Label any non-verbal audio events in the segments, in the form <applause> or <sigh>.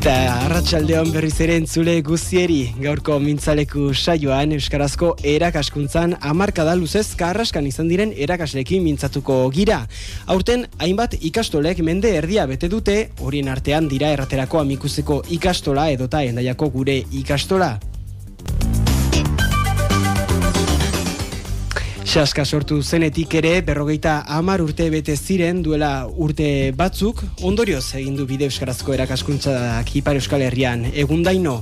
Eta arratsaldeon berriz ere entzule guztieri gaurko mintzaleku saioan Euskarazko erakaskuntzan amarkada luzez karraskan izan diren erakaslekin mintzatuko gira. Aurten hainbat ikastolek mende erdia bete dute, horien artean dira erraterako amikuzeko ikastola edota endaiako gure ikastola. Xaska sortu zenetik ere berrogeita amar urte bete ziren duela urte batzuk, ondorioz egin du bide euskarazko erakaskuntzak ipar euskal herrian egundaino.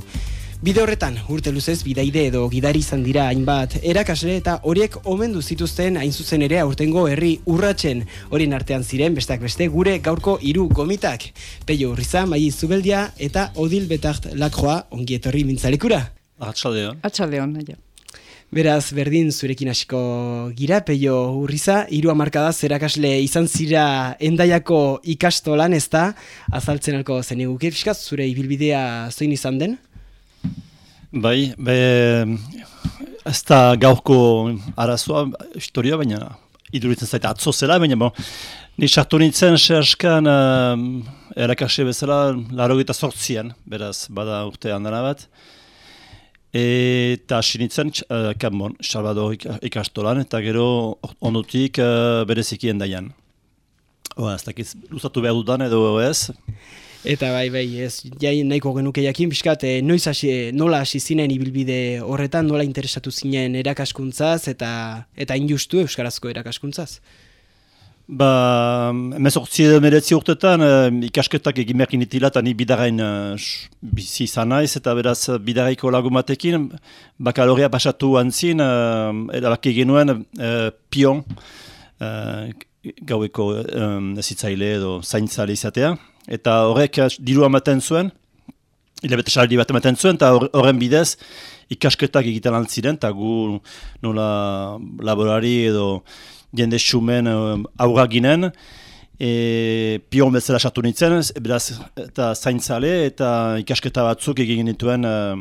Bide horretan, urte luzez bidaide edo gidari izan dira hainbat erakasle eta horiek omendu zituzten hain zuzen ere aurtengo herri urratzen. Horien artean ziren, besteak beste, gure gaurko hiru gomitak. Peio Urriza, Mai Zubeldia eta Odil Betart Lakroa ongietorri mintzalekura. Atxaldeon. Atxaldeon, aio. Beraz, berdin zurekin hasiko gira, peio urriza, hiru amarkada zerakasle izan zira endaiako ikastolan ez da, azaltzen alko zen eguke, fiskaz, zure ibilbidea zoin izan den? Bai, be, ez da gaurko arazoa, historia, baina iduritzen zaita atzo zela, baina bon, ni sartu nintzen sehaskan uh, erakasle bezala laro sortzian, beraz, bada urte handana bat, Eta sinitzen, uh, kanbon, Salvador ikastolan, eta gero ondutik uh, bereziki endaian. Oa, ez dakiz, luzatu behar dudan edo ez. Eta bai, bai, ez, jai nahiko genuke jakin, biskat, eh, noiz hasi, nola hasi zinen ibilbide horretan, nola interesatu zinen erakaskuntzaz, eta eta injustu euskarazko erakaskuntzaz. Ba, emezortzi edo meretzi urtetan eh, ikasketak egin merkin itila eta ni bidarain eh, bizi izan naiz eta beraz bidaraiko lagumatekin bakalorea pasatu antzin eh, erabaki genuen eh, pion eh, gaueko eh, zitzaile edo zaintzale izatea. Eta horrek diru amaten zuen hilabete saldi bat ematen zuen eta horren bidez ikasketak egiten altziren eta gu nola laborari edo jende xumen uh, aurra ginen, e, pion bezala sartu nintzen, beraz, eta zaintzale eta ikasketa batzuk egin dituen uh,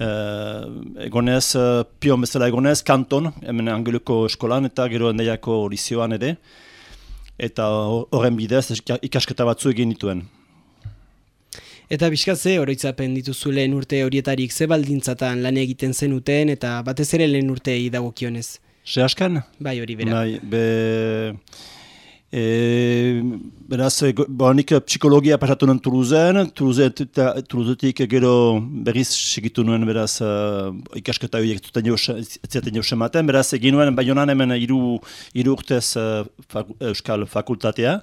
uh, egonez, uh, pion bezala egonez, kanton, hemen angeluko eskolan eta gero endaiako lizioan ere, eta horren bidez ikasketa batzuk egin dituen. Eta bizkatze, oroitzapen dituzu lehen urte horietarik ze baldintzatan lan egiten zenuten eta batez ere lehen urte idagokionez. Se askan? Bai, hori bera. Bai, be... E, beraz, bo, nik psikologia pasatu nuen Toulouzen, Toulouzetik gero berriz segitu nuen beraz uh, ikasketa horiek zuten jo sematen, beraz egin nuen baionan hemen iru, iru urtez uh, euskal fakultatea,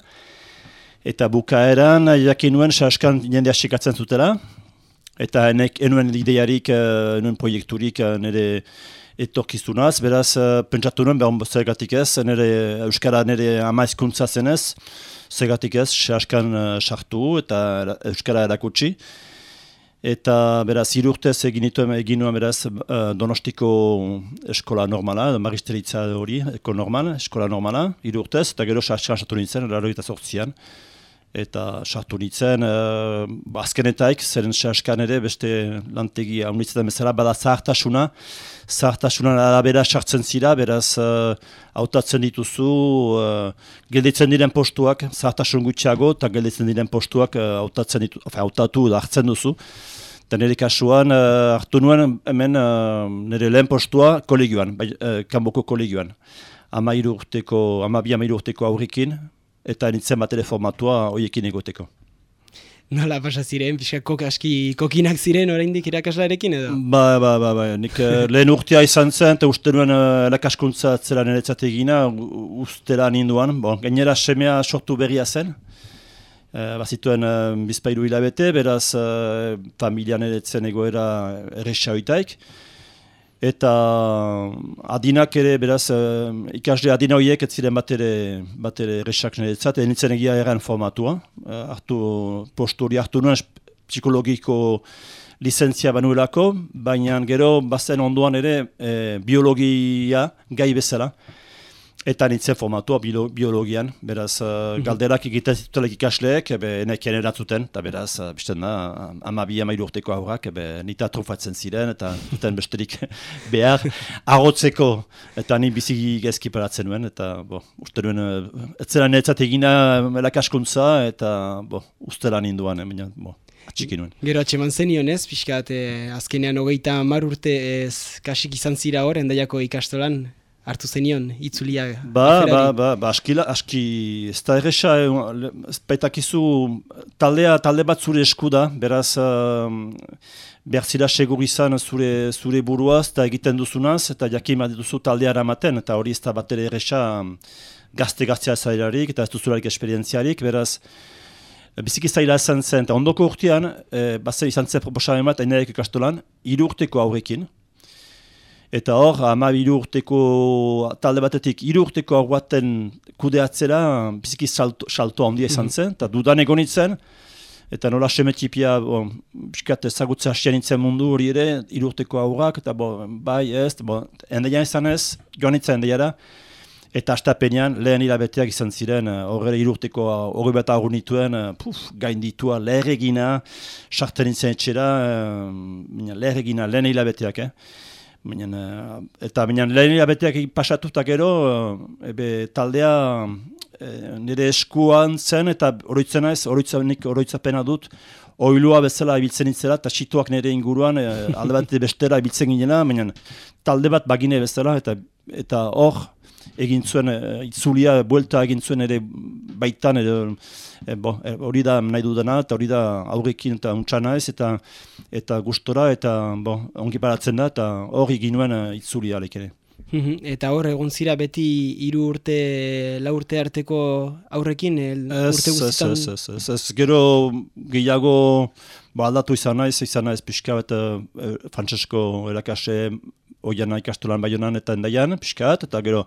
eta bukaeran jakin nuen saskan jende asikatzen zutela, eta enek, enuen ideiarik, uh, enuen proiekturik uh, nire etorkizunaz, beraz, uh, pentsatu nuen, behon zergatik ez, nire Euskara nire ama ezkuntza zenez, zergatik ez, sehaskan uh, sartu eta Euskara erakutsi. Eta beraz, irurtez egin nituen egin nuen beraz uh, Donostiko eskola normala, magisteritza hori, eko normal, eskola normala, irurtez, eta gero sehaskan sartu nintzen, eraro eta sortzian eta sartu nintzen, uh, azkenetaik, zeren sehaskan ere, beste lantegi haunitzetan bezala, bada zahartasuna, zahartasuna arabera sartzen zira, beraz, uh, hautatzen dituzu, uh, gelditzen diren postuak, zahartasun gutxiago, eta gelditzen diren postuak uh, hautatzen ditu, hautatu da hartzen duzu. Eta nire kasuan, uh, hartu nuen hemen uh, nire lehen postua kolegioan, bai, uh, kanboko kolegioan. Ama irurteko, ama bi ama irurteko aurrikin, eta nintzen bat formatua horiekin egoteko. Nola pasa ziren, pixka kokaski kokinak ziren oraindik irakaslarekin edo? Ba, ba, ba, ba. nik uh, lehen urtea izan zen, eta uste nuen uh, lakaskuntza zela niretzat egina, ustela ninduan. Bon, gainera semea sortu berria zen, uh, bazituen uh, bizpailu hilabete, beraz uh, familian eretzen egoera erresa. Eta adinak ere, beraz, uh, ikasle adina horiek ez ziren bat ere, bat ere resak niretzat, enitzen egia eran formatua. Uh, hartu, postu hori hartu nuen psikologiko lizentzia banuelako, baina gero bazen onduan ere eh, biologia gai bezala eta nintzen formatua biologian, beraz uh, galderak egiten zitutelek ikasleek, ebe enekien eratzuten, eta beraz, uh, bizten da, ama bi ama urteko aurrak, ebe nita trufatzen ziren, eta duten besterik <laughs> behar, agotzeko, eta ni bizi gezki paratzen nuen, eta bo, uste nuen, uh, etzera niretzat egina melakaskuntza, eta bo, uste lan induan, bo. txiki nuen. Gero atxeman zenion ez, pixkat, eh, azkenean hogeita mar urte ez kasik izan zira hor, endaiako ikastolan, hartu zenion, itzulia. Ba, ba, ba, ba, askila, aski, ez da erresa, baitakizu, taldea, talde bat zure esku da, beraz, uh, behar zira segur izan zure, zure buruaz, eta egiten duzunaz, eta jakin duzu taldea ramaten, eta hori ez da bat ere erresa gazte-gaztea zailarik, eta ez duzularik esperientziarik, beraz, biziki zaila izan zen, eta ondoko urtean, e, bazen izan zen proposamen bat, enerek ikastolan, irurteko aurrekin, Eta hor, ama urteko talde batetik irurteko hor baten kudeatzera biziki salto, salto handia izan mhm. zen, eta dudan egonitzen, eta nola semetipia, bon, biskat ezagutza hastean nintzen mundu hori ere, irurteko aurrak, eta bo, bai ez, bo, endaian izan ez, joan nintzen endaiara, eta astapenean lehen hilabeteak izan ziren, horre irurteko hori bat aurru nituen, puf, gain ditua leherregina, sartzen nintzen etxera, leherregina lehen hilabeteak, eh? Minen, eta minen, lehen abeteak pasatutak gero, uh, ebe taldea uh, nire eskuan zen eta oroitzen naiz, oroitzenik oroitzapena dut, oilua bezala ibiltzen nintzela eta situak nire inguruan, uh, alde bat bestera ibiltzen ginena, minen, talde bat bagine bezala eta eta hor, egin zuen, uh, itzulia, buelta egin zuen ere baitan, edo, e, hori da nahi dudana, eta hori da aurrekin eta untxana ez, eta eta gustora, eta bo, ongi paratzen da, eta hori ginuen uh, itzulia alek ere. Mhm, eta hor, egon zira beti hiru urte, la urte arteko aurrekin, el, urte guztietan? Ez, ez, ez, ez, gero gehiago ba, aldatu izan naiz, izan naiz pixka eta e, Francesco erakase oian ikastolan baionan eta endaian, pixkat, eta gero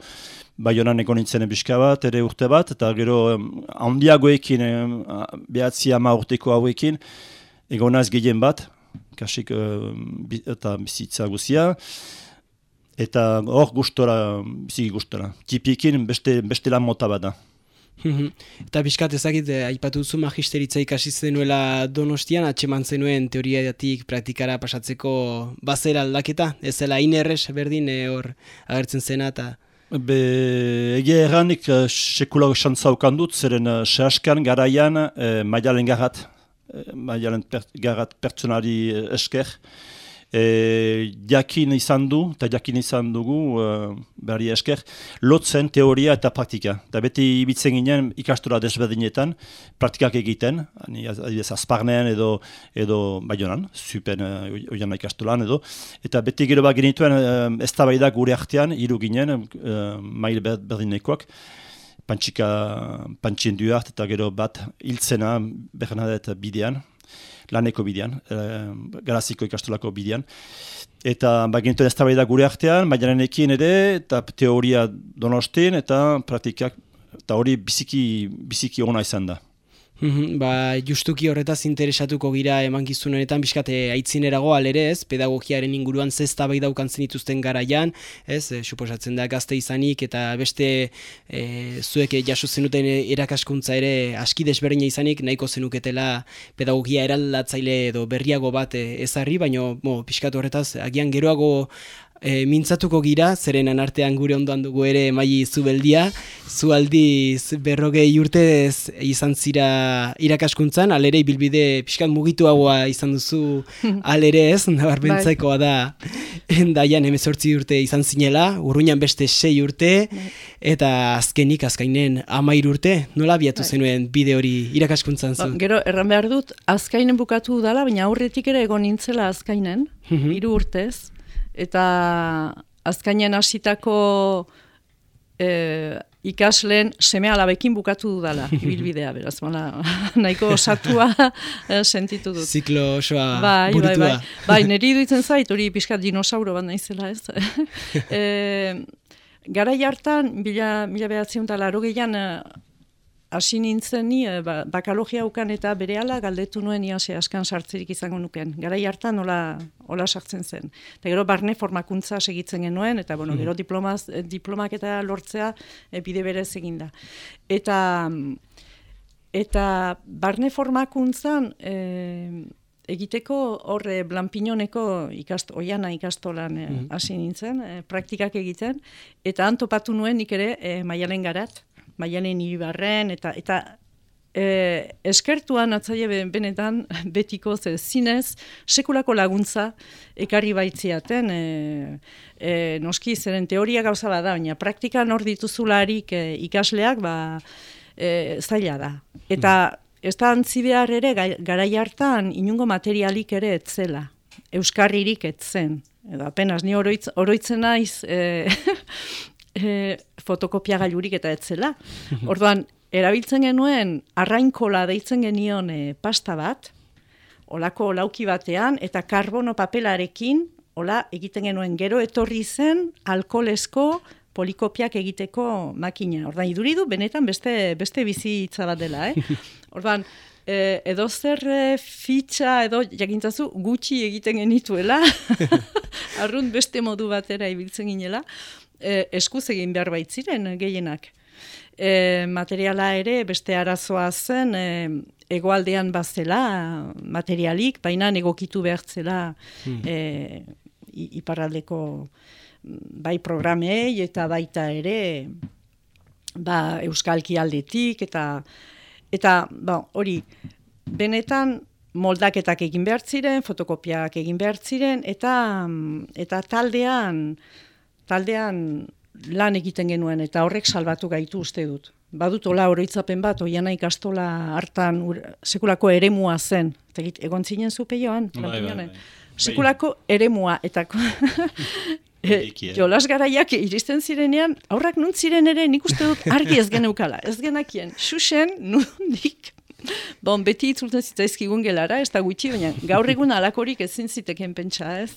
baionan eko nintzen pixka bat, ere urte bat, eta gero handiagoekin, behatzi ama urteko hauekin, egonaz gehien bat, kasik eta bizitza guzia, eta hor gustora, biziki gustora, tipikin beste, beste lan mota bat da. Mhm. Eta biskat ezagit, eh, aipatu duzu magisteritza ikasi zenuela donostian, atxeman zenuen teoriatik praktikara pasatzeko bazera aldaketa? Ez zela inerrez berdin eh, hor agertzen zena eta... Be, egia erranik uh, sekula xantzaukan dut, zeren uh, sehaskan garaian uh, maialen garrat, uh, maialen per, garrat pertsonari esker, e, jakin izan du, eta jakin izan dugu, e, berri esker, lotzen teoria eta praktika. Eta beti ibitzen ginen ikastura desberdinetan, praktikak egiten, adibidez azparnean edo, edo baionan, zupen e, oian ikastulan edo, eta beti gero bat genituen e, ez da gure artean, hiru ginen, e, mail berdinekoak, pantxika, pantxien duart eta gero bat hiltzena Bernadet bidean, laneko bidean, e, garaziko ikastolako bidean. Eta bagintu ez da gure artean, bainarenekin ere, eta teoria donostin, eta praktikak, eta hori biziki, biziki ona izan da. Mhm, ba, justuki horretaz interesatuko gira emankizunetan honetan bizkate aitzinerago alere ez, pedagogiaren inguruan zesta bai daukan zenituzten garaian, ez, e, suposatzen da gazte izanik eta beste e, zuek jaso zenuten erakaskuntza ere aski desberdina izanik nahiko zenuketela pedagogia eraldatzaile edo berriago bat ezarri, baino mo, pixkatu horretaz agian geroago e, mintzatuko gira, zerenan artean gure ondoan dugu ere mai zubeldia, zu aldiz berrogei urtez izan zira irakaskuntzan, alere bilbide pixkat mugitu haua izan duzu <laughs> alere ez, nabarmentzaikoa da, <laughs> endaian emezortzi urte izan zinela, urruinan beste sei urte, bai. eta azkenik azkainen amair urte, nola biatu bai. zenuen bide hori irakaskuntzan zu? Ba, gero, erran behar dut, azkainen bukatu dala, baina aurretik ere egon nintzela azkainen, mhm. hiru urtez, eta azkainen hasitako e, ikasleen seme alabekin bukatu dudala, <laughs> ibilbidea, beraz, mana, <laughs> nahiko osatua e, sentitu dut. Ziklo osoa bai, burutua. Bai, bai, bai, <laughs> niri duitzen zait, hori pixka dinosauro bat naizela, ez? e, Gara jartan, bila, bila behatzen eta laro gehian, hasi nintzen ni, eh, ba, bakalogia ukan eta bere ala galdetu nuen ia askan sartzerik izango nuken. Gara hartan nola, hola sartzen zen. Eta gero barne formakuntza segitzen genuen, eta bueno, gero hmm. diplomaz, eh, diplomak eta lortzea e, bide berez egin da. Eta, eta barne formakuntzan... E, egiteko horre Blanpinoneko ikast, oiana ikastolan hmm. hasi nintzen, praktikak egiten, eta antopatu nuen nik ere e, maialen garat, maianen ibarren, eta eta e, eskertuan atzaile benetan <laughs> betiko ze zinez sekulako laguntza ekarri baitziaten e, e, noski zeren teoria gauza bada, baina praktikan hor dituzularik e, ikasleak ba, e, zaila da. Eta ez da antzi behar ere garai hartan inungo materialik ere etzela, euskarririk etzen. Edo apenas ni oroitz, oroitzen naiz e, <laughs> e, fotokopia gailurik eta etzela. Orduan, erabiltzen genuen arrainkola deitzen genion e, pasta bat, olako lauki batean, eta karbono papelarekin, ola egiten genuen gero etorri zen alkolesko polikopiak egiteko makina. Ordan iduridu benetan beste beste bizitza bat dela, eh? <laughs> Ordan e, edo zer e, fitxa edo jakintzazu gutxi egiten genituela. <laughs> Arrun beste modu batera ibiltzen ginela, e, eskuz egin behar baitziren gehienak e, materiala ere beste arazoa zen e, egoaldean bazela materialik, baina egokitu behartzela hmm. e, iparraldeko bai programei eta baita ere ba, euskalki aldetik eta eta ba, hori benetan moldaketak egin behar ziren, fotokopiak egin behar ziren eta eta taldean taldean lan egiten genuen eta horrek salbatu gaitu uste dut. Badut ola oroitzapen bat, oiana ikastola hartan sekulako eremua zen. Tegit, egon zinen zupe joan? Bai, bai, bai. Sekulako eremua. Eta <laughs> e, jolas garaiak iristen zirenean, aurrak nuntziren ere nik uste dut argi ez <laughs> geneukala. Ez genakien, xuxen nundik <laughs> Bon, beti itzulten zitzaizkigun gelara, ez da gutxi, baina gaur egun alakorik ezin ziteken pentsa ez.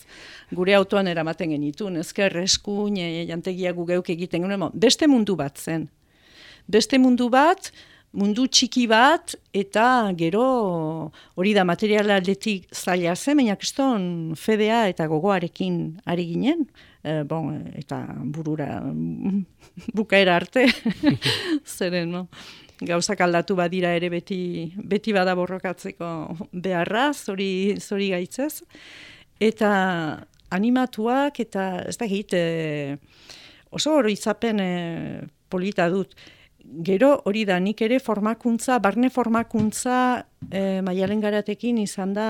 Gure autoan eramaten genitun, ezker eskun, jantegia gugeuk egiten genuen, beste mundu bat zen. Beste mundu bat, mundu txiki bat, eta gero hori da materiala aldetik zaila zen, baina keston fedea eta gogoarekin ari ginen, e, bon, eta burura <laughs> bukaera arte, <laughs> zeren, no? Gauzak aldatu badira ere beti, beti bada borrokatzeko beharra, zori, zori gaitzez. Eta animatuak eta ez da git, e, oso hori izapen e, polita dut. Gero hori da, nik ere formakuntza, barne formakuntza e, maialen garatekin izan da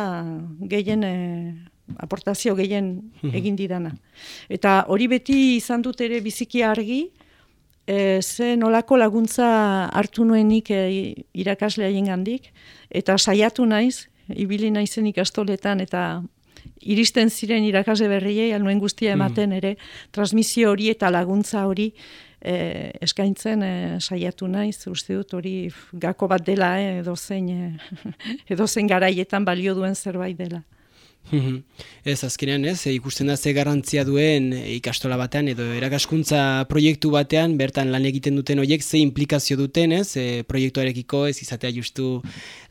gehien e, aportazio gehien mhm. egin didana. Eta hori beti izan dut ere biziki argi, e, ze nolako laguntza hartu nuenik e, irakaslea gandik, eta saiatu naiz, ibili naizen ikastoletan, eta iristen ziren irakasle berriei, alnuen guztia hmm. ematen ere, transmisio hori eta laguntza hori e, eskaintzen e, saiatu naiz, uste dut hori gako bat dela, e, edozein, e, <laughs> edozein garaietan balio duen zerbait dela. Ez, azkenean ez, ikusten da ze garantzia duen ikastola batean edo erakaskuntza proiektu batean, bertan lan egiten duten horiek ze implikazio duten ez, e, proiektuarekiko ez izatea justu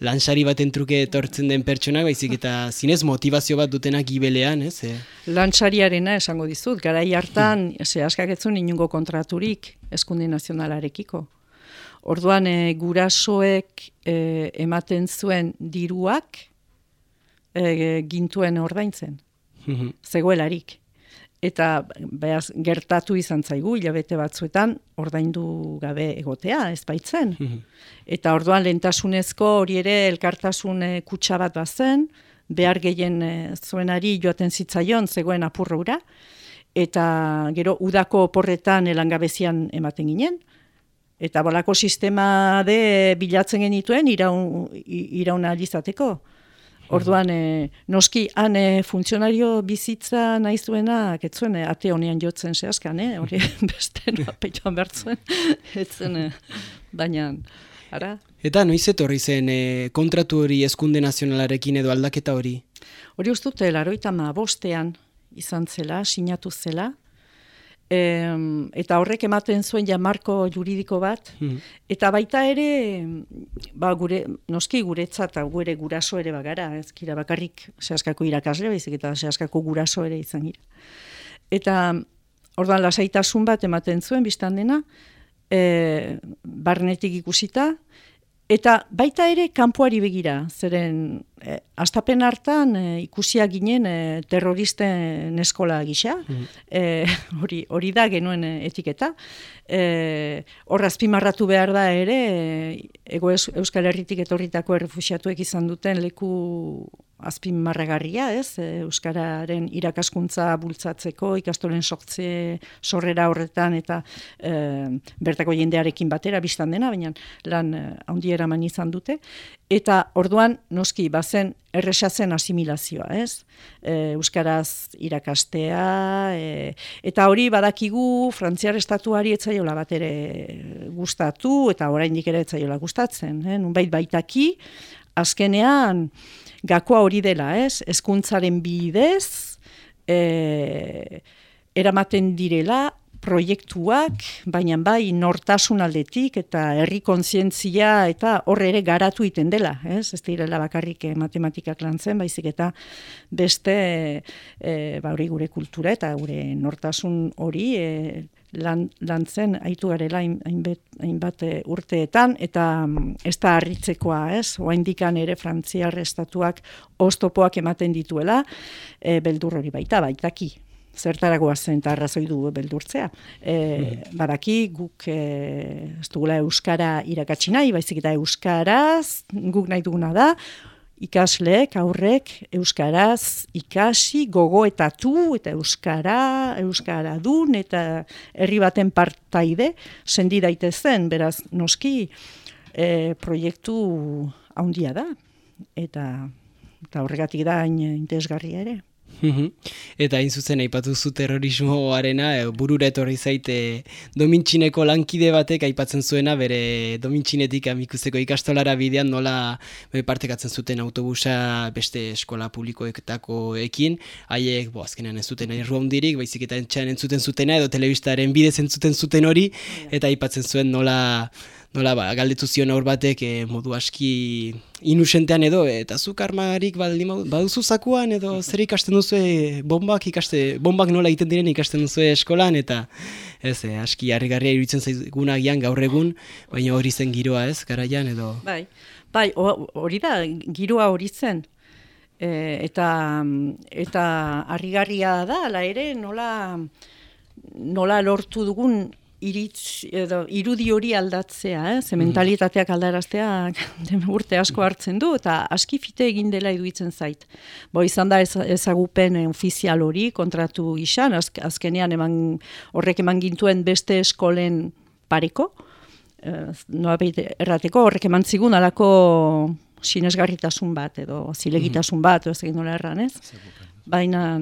lansari baten truke etortzen den pertsona, baizik eta zinez motivazio bat dutenak gibelean ez. E. Lansariarena esango dizut, garai hartan, ze askaketzun inungo kontraturik eskundi nazionalarekiko. Orduan, e, gurasoek e, ematen zuen diruak, e, gintuen ordaintzen, mhm. zegoelarik. Eta behaz, gertatu izan zaigu, hilabete batzuetan, ordaindu gabe egotea, ez baitzen. Mhm. Eta orduan lentasunezko hori ere elkartasun e, kutsa bat bazen, behar gehien e, zuenari joaten zitzaion zegoen apurroura, eta gero udako oporretan elangabezian ematen ginen, eta bolako sistema de bilatzen genituen iraun, irauna alizateko. Orduan, e, noski, han e, funtzionario bizitza nahi zuena, ketzuen, e, ate honean jotzen zehazkan, eh? hori <laughs> beste noa peitoan bertzen, <laughs> etzen, baina, ara? Eta noiz etorri zen e, kontratu hori eskunde nazionalarekin edo aldaketa hori? Hori ustute, laroita ma bostean izan zela, sinatu zela, E, eta horrek ematen zuen ja marko juridiko bat, hmm. eta baita ere, ba, gure, noski guretzat, gure guraso ere bagara, ez kira bakarrik sehaskako irakasle, baizik eta sehaskako guraso ere izan gira. Eta ordan lasaitasun bat ematen zuen, biztan dena, e, barnetik ikusita, eta baita ere kanpoari begira, zeren e, astapen hartan e, ikusia ginen e, terroristen eskola gisa, mm. hori, hori da genuen etiketa. E, hor azpimarratu behar da ere, ego Euskal Herritik etorritako errefusiatuek izan duten leku azpin marragarria, ez? E, Euskararen irakaskuntza bultzatzeko, ikastolen sortze sorrera horretan eta e, bertako jendearekin batera biztan dena, baina lan e, handiera man izan dute. Eta orduan, noski, bazen erresatzen asimilazioa, ez? E, Euskaraz irakastea, e, eta hori badakigu frantziar estatuari etzaiola bat ere gustatu, eta oraindik ere etzaiola gustatzen, eh? Nunbait baitaki, azkenean, gakoa hori dela, ez? Hezkuntzaren bidez e, eramaten direla proiektuak, baina bai nortasun aldetik eta herri kontzientzia eta horre ere garatu iten dela, ez? Ez direla bakarrik eh, matematikak lantzen, baizik eta beste e, ba hori gure kultura eta gure nortasun hori e, lan, lantzen aitu garela hainbat eh, urteetan, eta mm, ez da harritzekoa, ez? Oaindikan ere frantziar estatuak oztopoak ematen dituela, e, beldur hori baita, baitaki. Zertaragoa zen eta arrazoi du beldurtzea. E, badaki guk e, ez dugula Euskara irakatsi nahi, baizik eta Euskaraz guk nahi duguna da, ikasleek aurrek euskaraz ikasi gogoetatu eta euskara euskara dun eta herri baten partaide sendi daitezen beraz noski e, proiektu handia da eta eta horregatik da interesgarria ere. Eta hain zuzen aipatu zu terrorismoarena, e, burura etorri zaite domintxineko lankide batek aipatzen zuena, bere domintxinetik amikuzeko ikastolara bidean nola partekatzen zuten autobusa beste eskola publikoetako ekin, haiek, bo, azkenean ez zuten nahi rondirik, baizik eta entxean entzuten zutena, edo telebistaren bidez entzuten zuten hori, eta aipatzen zuen nola nola ba, galdetu zion aur batek e, modu aski inusentean edo eta zuk armarik baduzu zakuan edo zer ikasten duzu bombak ikaste bombak nola egiten diren ikasten duzu eskolan eta ez e, aski harrigarria iruditzen zaiguna gian gaur egun baina hori zen giroa ez garaian edo? Bai bai hori da giroa hori zen. E, eta eta harrigarria da ala ere nola nola lortu dugun iritz, edo, irudi hori aldatzea, eh? ze mentalitateak aldaraztea <laughs> urte asko hartzen du, eta aski fite egin dela iduitzen zait. Bo izan da ezagupen ofizial hori kontratu izan, azkenean eman, horrek eman gintuen beste eskolen pareko, eh, noa errateko, horrek eman zigun alako sinesgarritasun bat, edo zilegitasun bat, ez egin nola erran, ez? Baina,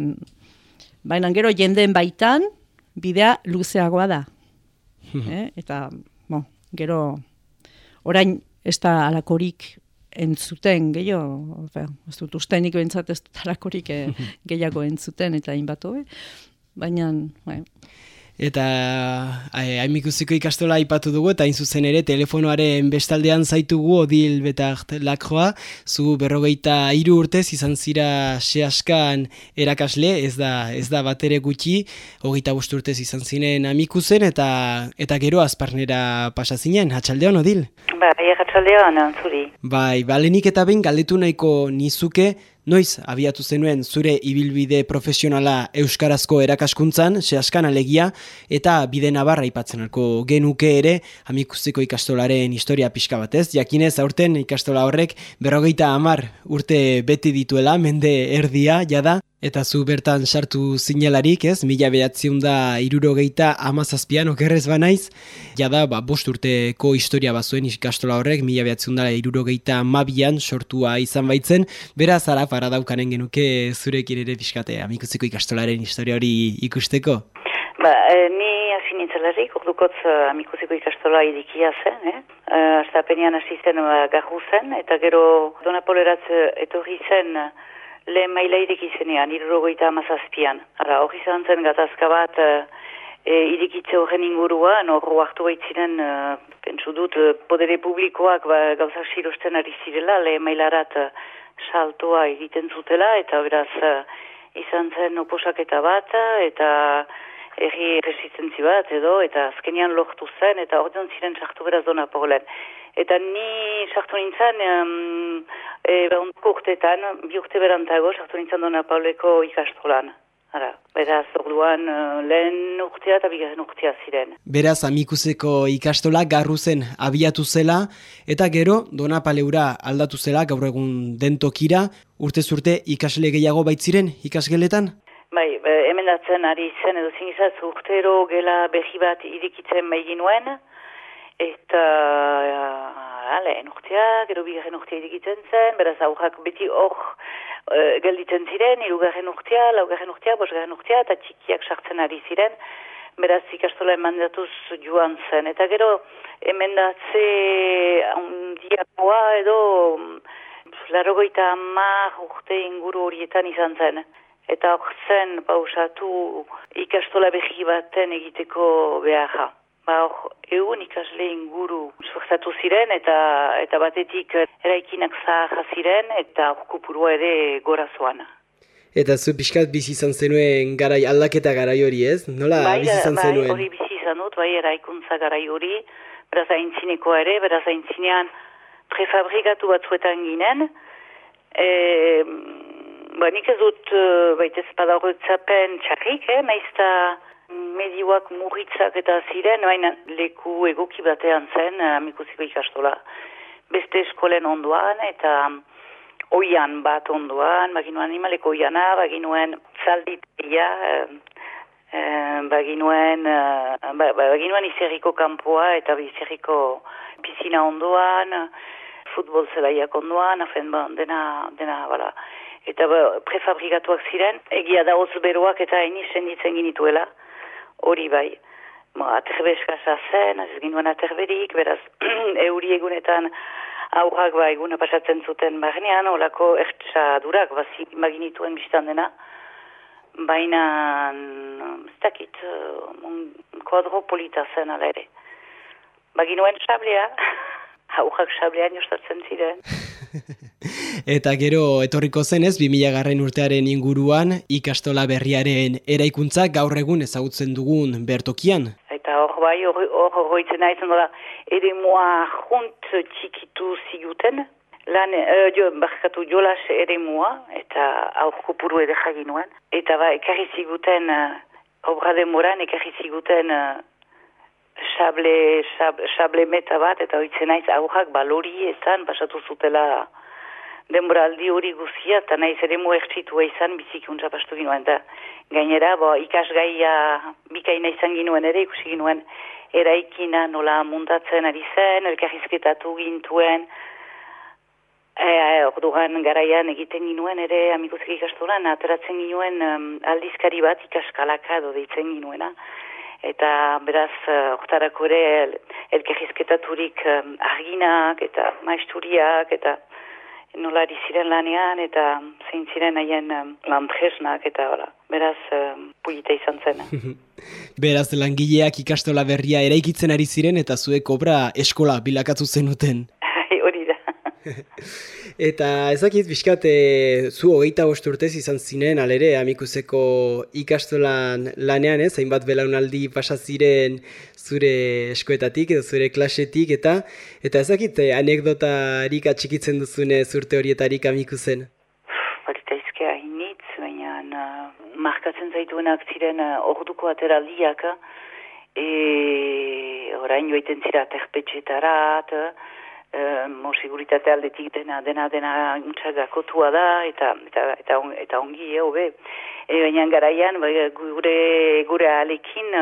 baina gero jendeen baitan, bidea luzeagoa da. <laughs> eh? eta bo, gero orain ez da alakorik entzuten gehiago, ez dut ustenik bentsat ez dut alakorik eh, <laughs> gehiago entzuten eta inbatu, eh? baina, bai. Eta haimikuziko ikastola aipatu dugu, eta hain zuzen ere telefonoaren bestaldean zaitugu odil betart lakroa, zu berrogeita hiru urtez izan zira sehaskan erakasle, ez da, ez da bat ere gutxi, hogeita bost urtez izan zinen amikuzen, eta eta gero azparnera pasazinen, hatxaldeon odil? Bai, hatxaldeon, zuri. Bai, balenik eta behin galdetu nahiko nizuke, Noiz, abiatu zenuen zure ibilbide profesionala euskarazko erakaskuntzan, sehaskan alegia, eta bide nabarra ipatzen alko genuke ere, amikusteko ikastolaren historia pixka batez, jakinez aurten ikastola horrek berrogeita amar urte beti dituela, mende erdia, jada, Eta zu bertan sartu zinelarik, ez? Mila behatziun da irurogeita amazazpian okerrez banaiz. Jada, ba, bost urteko historia bazuen ikastola horrek, mila behatziun da irurogeita mabian sortua izan baitzen. Beraz, ara, para daukanen genuke zurekin ere pixkate, amikuziko ikastolaren historia hori ikusteko? Ba, e, ni hasi nintzelarik, ordukotz uh, amikuziko ikastola idikia zen, eh? Uh, Aztapenean hasi zen uh, zen, eta gero donapoleratz etorri zen lehen maila ireki zenean, irrogoita amazazpian. Ara, hori izan zen gatazka bat e, e, irikitze horren inguruan, hor hartu baitziren, e, pentsu dut, e, podere publikoak ba, gauza sirosten ari zirela, lehen mailarat e, saltoa egiten zutela, eta beraz e, izan zen oposaketa bat, eta erri resistentzi bat edo, eta azkenean lortu zen, eta ordean ziren sartu beraz dona polen. Eta ni sartu nintzen, um, e, behonduko urteetan, bi urte berantago, sartu nintzen dona pauleko ikastolan. Ara, beraz, orduan, uh, lehen urtea eta bigarren urtea ziren. Beraz, amikuseko ikastola garruzen abiatu zela, eta gero, dona paleura aldatu zela, gaur egun dentokira, urte zurte ikasle gehiago baitziren ikasgeletan? Bai, hemen datzen ari zen edo zinizaz urtero gela behi bat irikitzen begin nuen, eta uh, lehen urtea, gero bigarren urtea irikitzen zen, beraz aurrak beti hor uh, gelditzen ziren, irugarren urtea, laugarren urtea, bosgarren urtea, eta txikiak sartzen ari ziren, beraz ikastola emandatuz joan zen. Eta gero hemen datze diakoa edo larogoita mar urte inguru horietan izan zen eta hor zen pausatu ikastola behi baten egiteko beharra. Ba hor, egun ikasle inguru suertatu ziren eta eta batetik eraikinak zaharra ziren eta hor kupurua ere gorazoan. Eta zu pixkat bizi izan zenuen garai aldaketa garai hori ez? Nola bai, bizi izan bai, zenuen? Bai, hori bizi izan dut, bai eraikuntza garai hori, beraz aintzineko ere, beraz aintzinean prefabrikatu batzuetan ginen, e, Ba, nik ez dut, uh, baita espada horretzapen txarrik, eh? maizta medioak murritzak eta ziren, baina leku egoki batean zen, amikuziko ikastola. Beste eskolen onduan, eta oian bat onduan, baginuen animaleko oiana, baginuen zalditea, uh, uh, baginuen, uh, ba, ba, baginuen izerriko kanpoa eta izerriko pisina onduan, futbol zelaiak onduan, afen ba, dena, dena, bala, eta ba, prefabrikatuak ziren, egia da hoz beroak eta haini senditzen ginituela, hori bai. Ba, aterbe eskasa zen, ez ginuen aterberik, beraz, <clears throat> euri egunetan aurrak ba, eguna pasatzen zuten barnean, olako ertsa durak, bazi maginituen biztan dena, baina, ez dakit, kuadropolita zen ala ere. Baginuen sablea, <laughs> aurrak sablean jostatzen ziren. <laughs> Eta gero etorriko zenez, 2000 garren urtearen inguruan, ikastola berriaren eraikuntza gaur egun ezagutzen dugun bertokian. Eta hor bai, hor horretzen nahizen dola, ere moa junt txikitu ziguten, lan, uh, jo, barkatu jolas ere moa, eta aurko puru edo jaginuen. Eta ba, ekarri ziguten, uh, obra demoran, ekarri ziguten, uh, Sable, sable, meta bat, eta hoitzen naiz aurrak balori ezan, pasatu zutela denbora aldi hori guzia, eta nahiz ere muertzitua izan untza pastu ginoen, eta gainera, bo, ikasgaia bikaina izan ginuen ere, ikusi ginuen, eraikina nola muntatzen ari zen, elkarrizketatu gintuen, e, e, orduan garaian egiten ginuen ere amikuzik ikastolan, ateratzen ginuen um, aldizkari bat ikaskalaka edo deitzen ginuena, eta beraz, uh, oktarako ere el, elkarrizketaturik um, arginak eta maisturiak eta nolari ziren lanean eta zein ziren haien um, lanpresnak eta hola. Beraz, um, pulita izan zen. <laughs> Beraz, langileak ikastola berria eraikitzen ari ziren eta zuek obra eskola bilakatu zenuten. <laughs> Hori da. <laughs> Eta ezakit, bizkat, e, zu hogeita urtez izan zinen, alere, amikuseko ikastolan lanean, ez, hainbat belaunaldi pasaziren zure eskoetatik edo zure klasetik, eta eta ezakit, e, anekdotarik atxikitzen duzune zurte horietarik amikuzen? Barita izke hainitz, baina uh, markatzen zaituenak ziren uh, orduko ateraldiak, e, orain joaiten zira terpetxetarat, mo seguritate aldetik dena dena dena untsa gakotua da eta eta eta, on, eta ongi eh hobe. E, baina garaian bai, gure gure alekin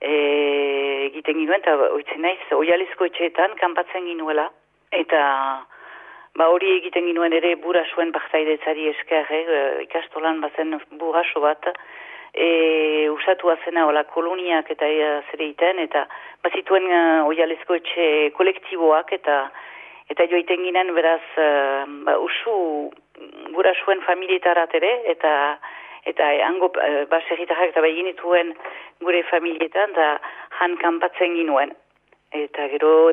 eh egiten ginuen eta oitzen naiz oializko etxeetan kanpatzen ginuela. Eta ba hori egiten ginuen ere burasuen partaidetzari esker eh, ikastolan bazen buraso bat e, usatua zena hola koloniak eta e, zere iten, eta bazituen uh, oialezko etxe kolektiboak, eta eta joiten ginen beraz uh, ba, usu gura zuen familietarat ere, eta eta hango uh, baserritarrak eta begin dituen gure familietan, da han kanpatzen ginuen. Eta gero,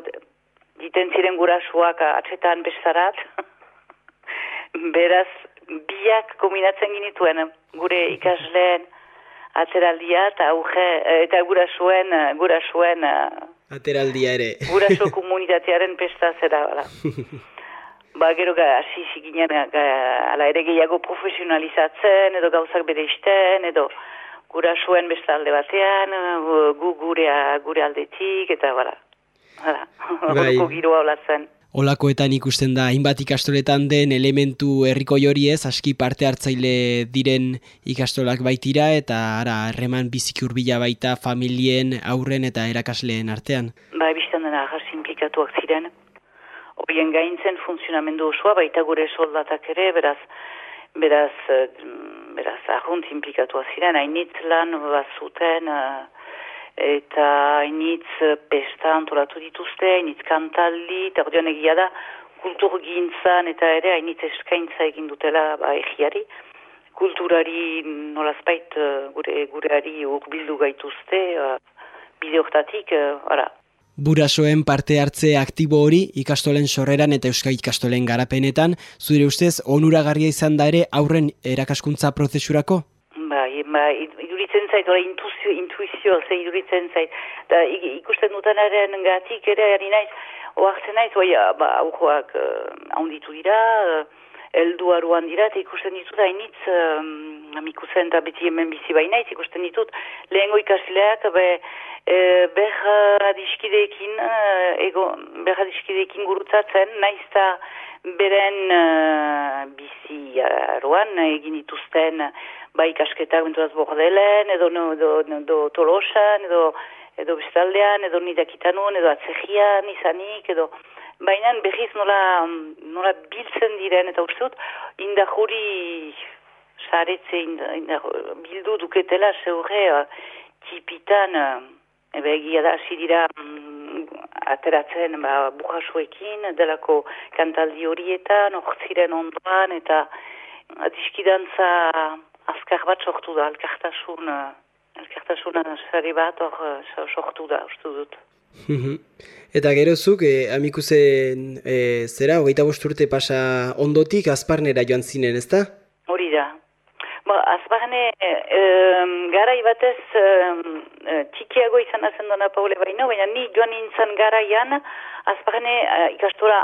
diten ziren gurasuak atxetan besarat, <laughs> beraz, biak kombinatzen ginituen, gure ikasleen, ateraldia eta auge, eta gura zuen, gura zuen... Ateraldia ere. Gura <laughs> komunitatearen pesta zera, bala. <laughs> ba, gero hasi ziginen, ala ere gehiago profesionalizatzen, edo gauzak bere isten, edo gura besta alde batean, gu gure, gure aldetik, eta bala. <laughs> Hala, bai. giroa olatzen. Olakoetan ikusten da, hainbat ikastoletan den elementu herriko jori ez, aski parte hartzaile diren ikastolak baitira, eta ara, herreman biziki urbila baita familien, aurren eta erakasleen artean. Ba, ebizten dena, jasi implikatuak ziren. Horien gaintzen funtzionamendu osoa, baita gure soldatak ere, beraz, beraz, eh, beraz, ahunt implikatuak ziren, hainitz lan bazuten, uh, eta hainitz pesta antolatu dituzte, hainitz kantaldi, eta ordean egia da, kultur gintzan eta ere hainitz eskaintza egin dutela ba, egiari. Kulturari nolazpait gure gureari urbildu gaituzte, uh, bide hortatik, uh, Burasoen parte hartze aktibo hori ikastolen sorreran eta euskal ikastolen garapenetan, zure ustez onuragarria izan da ere aurren erakaskuntza prozesurako? Bai, bai, iduritzen zait, ora intuizio, intuizio, ze iduritzen zait. Da, ikusten dutanaren gatik ere, ari naiz, oartzen naiz, oi, ba, aurroak uh, dira, uh, eldu aruan dira, eta ikusten ditut hainitz, um, amikusen eta beti hemen bizi baina, ikusten ditut, lehengo ikasleak, be, e, berra adiskideekin, ego, berra adiskideekin gurutzatzen, naiz eta beren uh, bizi aruan egin dituzten, ba ikasketak benturaz bordelen, edo, no, edo, edo tolosan, edo, edo bestaldean, edo nidakitanun, edo atzegian izanik, edo baina behiz nola, nola biltzen diren, eta uste dut, indahuri saretze bildu duketela zeure uh, tipitan, uh, ebe egia da, dira um, ateratzen ba, bujasuekin, delako kantaldi horietan, ortsiren ondoan, eta adiskidantza azkar bat sortu da, alkartasun, alkartasun sari bat hor uh, sortu da, uste dut. Mhm. Eta gerozuk, e, eh, amikuzen e, zera, hogeita bosturte pasa ondotik, azparnera joan zinen, ezta? Hori da. Ba, azparne, e, gara ibatez, e, txikiago izan azen dona paule baino, baina ni joan nintzen garaian, azparne ikastola,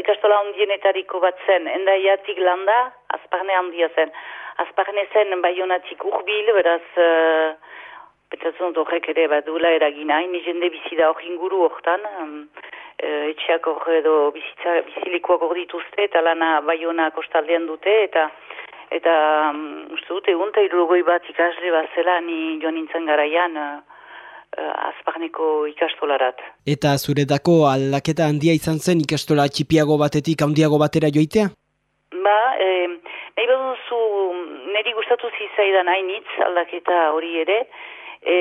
ikastola ondienetariko bat zen, enda iatik landa, azparne handia zen. Azparne zen baionatik urbil, beraz... Betzatzen dut horrek ere bat duela eragina, hain jende bizi da hor inguru horretan, um, etxeak hor edo bizitza, bizilikoak hor dituzte eta lana baiona kostaldean dute eta eta um, uste dute egun eta bat ikasle bat zela ni joan nintzen garaian uh, azparneko ikastolarat. Eta zuretako aldaketa handia izan zen ikastola txipiago batetik handiago batera joitea? Ba, e, nahi baduzu, niri gustatu zizaidan hainitz aldaketa hori ere, e,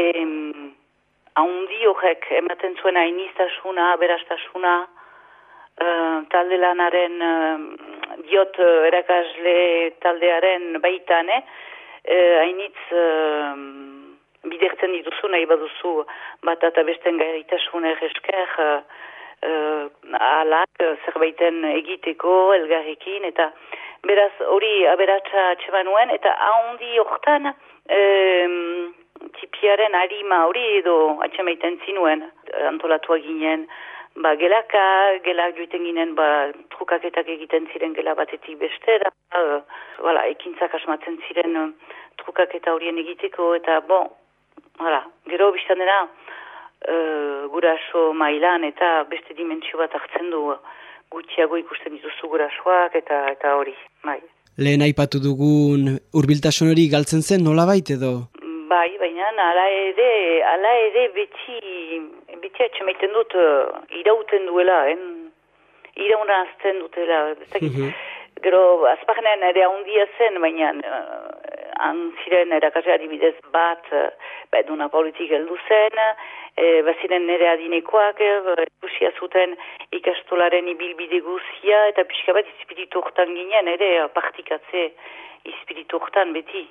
haundi horrek ematen zuen ainiztasuna, berastasuna, uh, talde lanaren diot uh, erakasle taldearen baitan, eh? hainitz uh, bidertzen dituzu nahi baduzu bat eta besten gairitasun egesker uh, alak zerbaiten egiteko elgarrekin eta beraz hori aberatsa txeban nuen eta haundi horretan tipiaren harima hori edo atxamaiten zinuen antolatua ginen ba gelaka, gelak joiten ginen ba trukaketak egiten ziren gela batetik bestera uh, wala, ekintzak asmatzen ziren uh, trukaketa horien egiteko eta bon, wala, gero biztan dena uh, guraso mailan eta beste dimentsio bat hartzen du gutxiago ikusten dituzu gurasoak eta eta hori, bai. Lehen aipatu dugun urbiltasun hori galtzen zen nola bait edo? Bai, baina ala ere, ala ere beti, beti atxamaiten dut uh, irauten duela, en, irauna azten dutela. Mm Gero, azpagnen ere handia zen, baina uh, antziren erakasea adibidez bat, uh, beduna politik heldu zen, e, baziren nire adinekoak, ikusia zuten ikastolaren ibilbide guzia, eta pixka bat izpiritu hortan ginen, ere partikatze izpiritu hortan beti.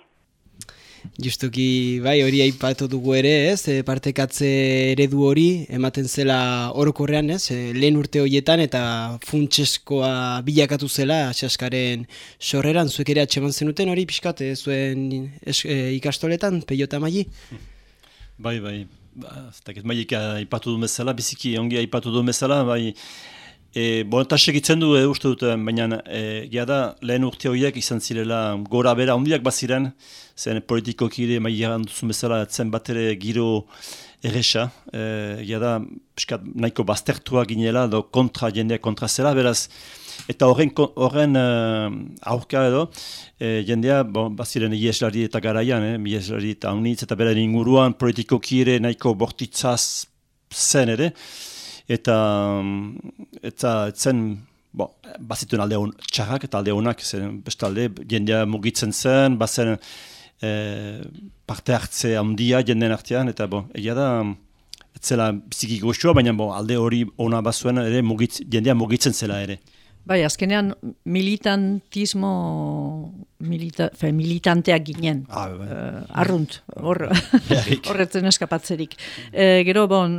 Justuki, bai, hori aipatu dugu ere, ez, e, partekatze eredu hori, ematen zela orokorrean, ez, e, lehen urte horietan eta funtseskoa bilakatu zela, xaskaren sorreran, zuek ere atxeman zenuten hori, pixkat, e, zuen es, e, ikastoletan, peiota maili? Bai, bai, ba, ez mailek aipatu du bezala, biziki ongi aipatu du bezala, bai, E, bon, eta segitzen du, e, uste dut, baina e, da lehen urte horiek izan zirela gora bera ondiak baziren, zen politiko kire mailean duzun bezala zen bat ere giro erresa, e, da piskat, nahiko baztertua ginela, do kontra jendeak kontra zela, beraz, eta horren, horren uh, aurka edo, e, jendea bon, baziren ieslari eta garaian, eh, ieslari eta unitz, eta bera inguruan politiko kire nahiko bortitzaz zen ere, eta eta zen bo, bazituen alde hon txarrak eta alde honak zen bestalde jendea mugitzen zen bazen e, parte hartze handia jenden artean eta bo, egia da etzela biziki goxua baina bo, alde hori ona bazuen ere mugitz, jendea mugitzen zela ere Bai, azkenean militantismo milita, fe, militanteak ginen. Ah, bai. uh, arrunt, hor, <laughs> horretzen eskapatzerik. E, gero, bon,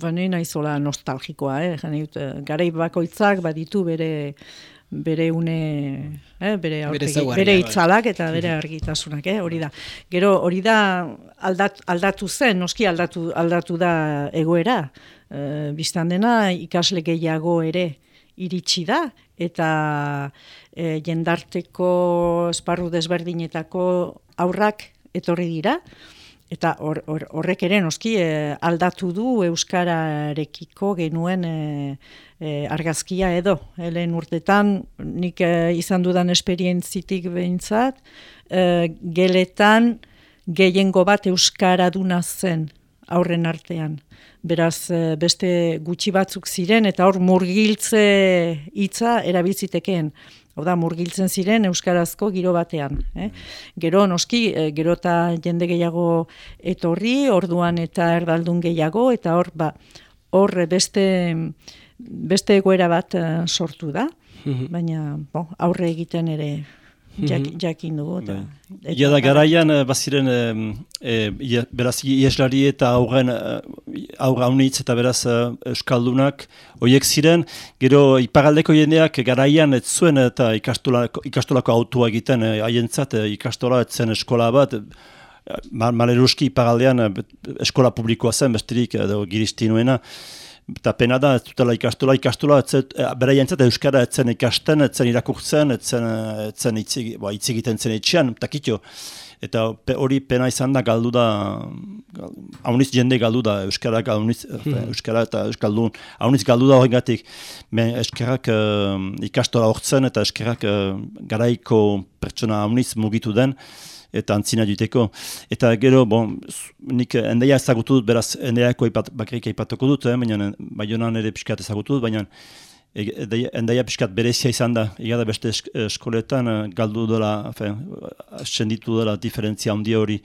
bani nahizola nostalgikoa, eh? Jane, uh, garei bakoitzak baditu bere bere une, eh, bere, aurtegi, bere bai. itzalak eta <laughs> bere argitasunak, eh, hori da. Gero, hori da aldat, aldatu zen, noski aldatu, aldatu da egoera. E, biztan dena ikasle gehiago ere, iritsi da eta e, jendarteko esparru desberdinetako aurrak etorri dira eta horrek ere noski e, aldatu du euskararekiko genuen e, e, argazkia edo. Helen urtetan nik e, izan dudan esperientzitik behintzat e, geletan gehiengo bat euskara duna zen aurren artean beraz eh, beste gutxi batzuk ziren eta hor murgiltze hitza erabiltzitekeen. Hau da, murgiltzen ziren euskarazko giro batean. Eh? Gero, noski, e, gero eta jende gehiago etorri, orduan eta erdaldun gehiago, eta hor, ba, hor beste, beste egoera bat eh, sortu da. Mhm. Baina, bo, aurre egiten ere jak, jakin dugu. Eta, eta, da garaian, eh, baziren, e, beraz, ieslari eta aurren, eh, aurra unitz eta beraz euskaldunak, oiek ziren, gero ipagaldeko jendeak garaian ez zuen eta ikastolako, ikastolako autua egiten, haientzat ikastola etzen eskola bat, Maleruski ipagaldean eskola publikoa zen, besterik, edo giristi nuena, eta pena da, ez dutela ikastola, ikastola, eh, bera jantzat euskara etzen ikasten, etzen irakurtzen, etzen, etzen itzig, ba, itzigiten zen etxean, takitio. Eta hori pena izan da galdu da, hauniz jende galdu da, euskara, hauniz, hmm. euskara eta euskaldun, hauniz galdu da horregatik. Eskerak uh, ikastola hortzen eta eskerak uh, garaiko pertsona hauniz mugitu den, eta antzina diteko. Eta gero, bon, nik endaia ezagutu dut, beraz, endaiako ipat, bakrik aipatuko dut, eh, baina baionan ere piskat ezagutu dut, baina endaia piskat berezia izan da, ega da beste eskoletan eh, galdu dela, senditu dela diferentzia handi hori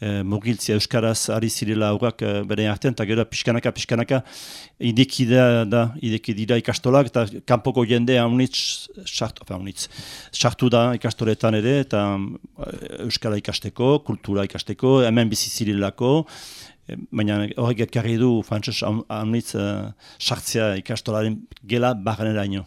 e, mugiltzia euskaraz ari zirela aurrak e, bere artean, eta gero pixkanaka, pixkanaka idekidea da, idekidira ikastolak, eta kanpoko jende haunitz, sartu, da ikastoletan ere, eta euskara ikasteko, kultura ikasteko, hemen bizizirilako, baina horrek ekarri du frantzes haunitz sartzea ikastolaren gela barrenera ino.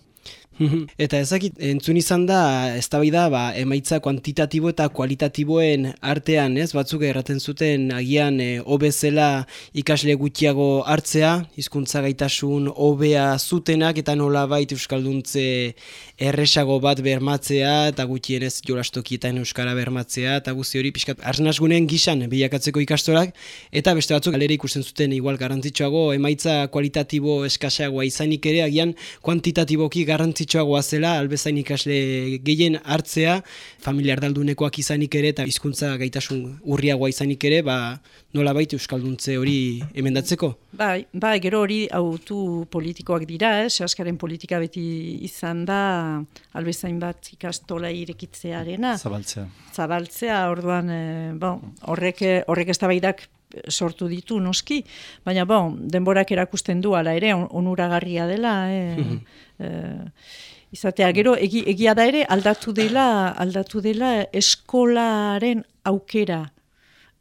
<laughs> Eta ezakit, entzun izan da, ez da ba, emaitza kuantitatibo eta kualitatiboen artean, ez? Batzuk erraten zuten, agian, e, obezela ikasle gutxiago hartzea, hizkuntza gaitasun obea zutenak, eta nola baita euskalduntze erresago bat bermatzea, eta gutxienez jolastokietan euskara bermatzea, eta guzti hori pixkat, arnazgunen gizan bilakatzeko ikastorak, eta beste batzuk alere ikusten zuten igual garantzitsuago, emaitza kualitatibo eskaseagoa izanik ere, agian kuantitatiboki garrantzitsuagoa zela, albezain ikasle gehien hartzea, familiar daldunekoak izanik ere, eta hizkuntza gaitasun urriagoa izanik ere, ba, nola baita euskalduntze hori emendatzeko? Bai, bai, gero hori autu politikoak dira, eh? sehaskaren politika beti izan da, albezain bat ikastola irekitzearena. Zabaltzea. Zabaltzea, orduan, eh, bon, horrek, horrek ez sortu ditu noski, baina bon, denborak erakusten du ala ere onuragarria dela, eh, eh, izatea gero egia da ere aldatu dela aldatu dela eskolaren aukera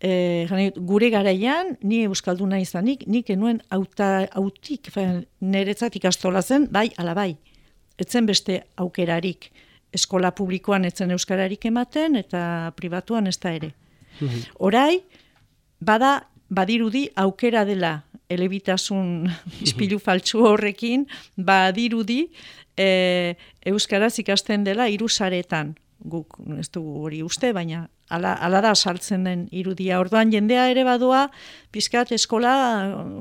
e, gure garaian, ni euskalduna izanik, nik enuen auta, autik, niretzat ikastola zen, bai, ala bai, etzen beste aukerarik, eskola publikoan etzen euskararik ematen, eta pribatuan ez da ere. Mhm. Orai, bada, badirudi aukera dela, elebitasun ispilu faltsu horrekin, badirudi e, euskaraz ikasten dela irusaretan, guk ez dugu hori uste, baina ala, ala da saltzen den irudia. Orduan jendea ere badua pizkat eskola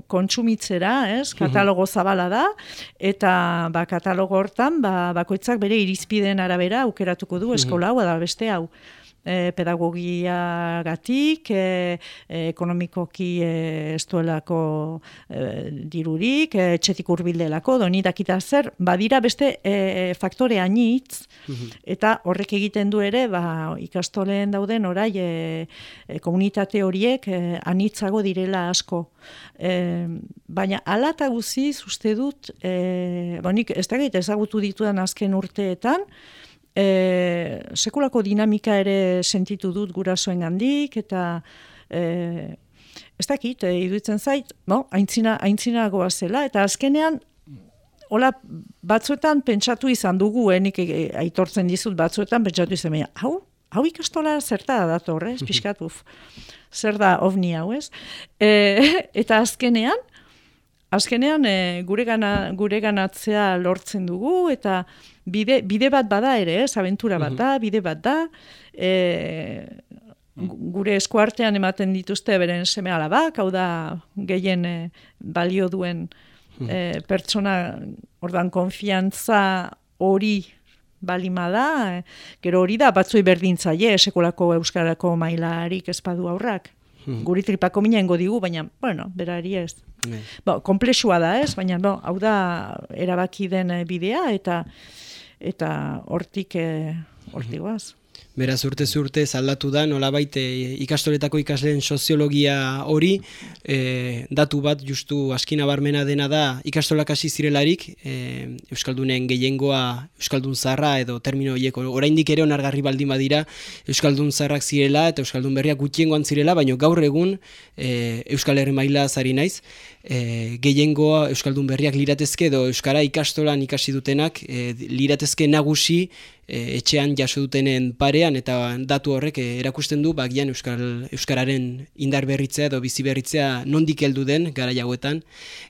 kontsumitzera, ez? Mhm. Katalogo zabala da eta ba katalogo hortan ba bakoitzak bere irizpideen arabera aukeratuko du mhm. eskola hau da beste hau e, pedagogia gatik, e, e, ekonomikoki e, estuelako e, dirurik, e, txetik urbildelako, doni dakita zer, badira beste e, faktore anitz, mhm. eta horrek egiten du ere, ba, ikastoleen dauden orai, e, e, komunitate horiek e, anitzago direla asko. E, baina alata guzi uste dut, e, bonik, ez da ezagutu ditudan azken urteetan, e, sekulako dinamika ere sentitu dut gurasoen handik, eta e, ez dakit, e, iduitzen zait, bo, aintzina, aintzina zela, eta azkenean, hola, batzuetan pentsatu izan dugu, eh, aitortzen dizut, batzuetan pentsatu izan, baina, hau, hau ikastola zerta da dator, ez, piskatuf, zer da ovni hau, ez? E, <laughs> eta azkenean, azkenean e, gure, gana, gure ganatzea lortzen dugu, eta bide, bide bat bada ere, ez, aventura bat da, bide bat da, e, gure eskuartean ematen dituzte beren seme alabak, hau da gehien e, balio duen e, pertsona, ordan konfiantza hori balima da, e, gero hori da, batzui berdintzaile, esekolako euskarako mailarik espadu aurrak. Guri tripako mina digu, baina, bueno, berari ez. Nee. Bo, komplexua da ez, baina, no, hau da erabaki den bidea, eta eta hortik eh, hortik goaz. Beraz urte zurte zaldatu da nolabait e, ikastoletako ikasleen soziologia hori. E, datu bat justu askina barmena dena da ikastolak hasi zirelarik e, Euskaldunen gehiengoa Euskaldun zarra edo termino horiek oraindik ere onargarri baldin badira Euskaldun zarrak zirela eta Euskaldun berriak gutiengoan zirela, baina gaur egun e, Euskal Herri maila zari naiz. E, gehiengoa Euskaldun berriak liratezke edo Euskara ikastolan ikasi dutenak e, liratezke nagusi e, etxean jaso dutenen parean eta datu horrek e, erakusten du bagian Euskal, Euskararen indar berritzea edo bizi berritzea nondik heldu den gara jauetan.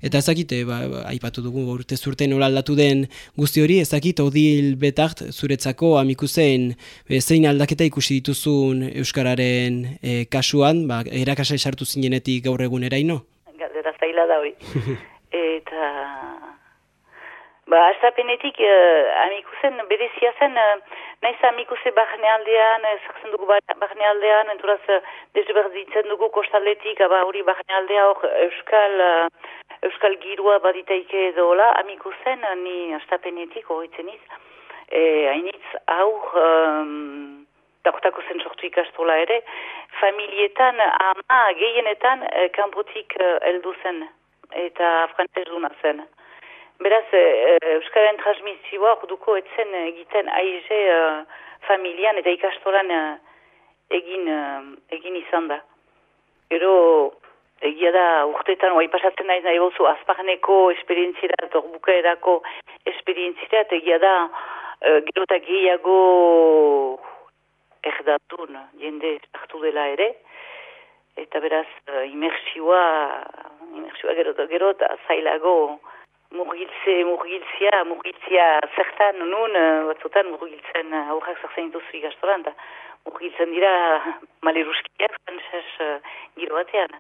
Eta ezakite, ba, ba, aipatu dugu urte zurten nola aldatu den guzti hori, ezakit odil betart zuretzako amikuzen e, zein aldaketa ikusi dituzun Euskararen e, kasuan, ba, erakasa esartu zinenetik gaur egun eraino? Galdera zaila da hori. <laughs> Eta Ba, astapenetik, uh, amikuzen, berezia zen, uh, nahiz amikuze barne aldean, zertzen dugu barne aldean, enturaz, uh, desberditzen dugu kostaletik, ba, hori barne aldea hor, euskal, uh, euskal girua baditaike edo hola, amikuzen, uh, ni astapenetik, horitzen iz, e, hainitz, aur, um, daurtako zen sortu ikastola ere, familietan, ama, gehienetan, uh, kanpotik uh, eldu zen, eta frantzez duna zen. Beraz, e, Euskaren transmisioa orduko etzen egiten aize uh, familian eta ikastoran uh, egin, uh, egin izan da. Gero, egia da, urteetan, oai pasatzen nahi nahi bozu, azparneko esperientzira, torbukaerako esperientzira, eta egia da, uh, gero eta gehiago erdatun, jende hartu dela ere, eta beraz, uh, imersioa, imersioa gero eta zailago, murgiltze, murgiltzia, murgiltzia zertan, nun, eh, batzutan murgiltzen eh, aurrak zertzen dituzu ikastoran, da murgiltzen dira <laughs> maleruskiak frantzes uh, giro batean.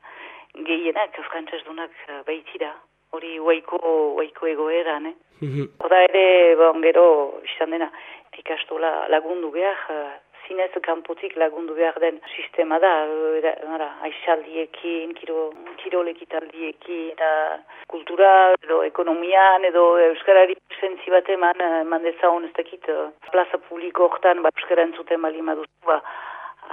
Gehienak frantzes dunak uh, baitira, hori waiko, waiko egoeran, eh? Oda ere, bon, gero, izan dena, ikastola lagundu behar, uh, zinez kanpotik lagundu behar den sistema da, ara, aixaldiekin, kiro, kirolekitaldiekin, eta kultura edo ekonomian edo euskarari presentzi bat eman, eman dezaun ez dakit, plaza publiko hortan, ba, euskara entzuten bali maduzu, ba,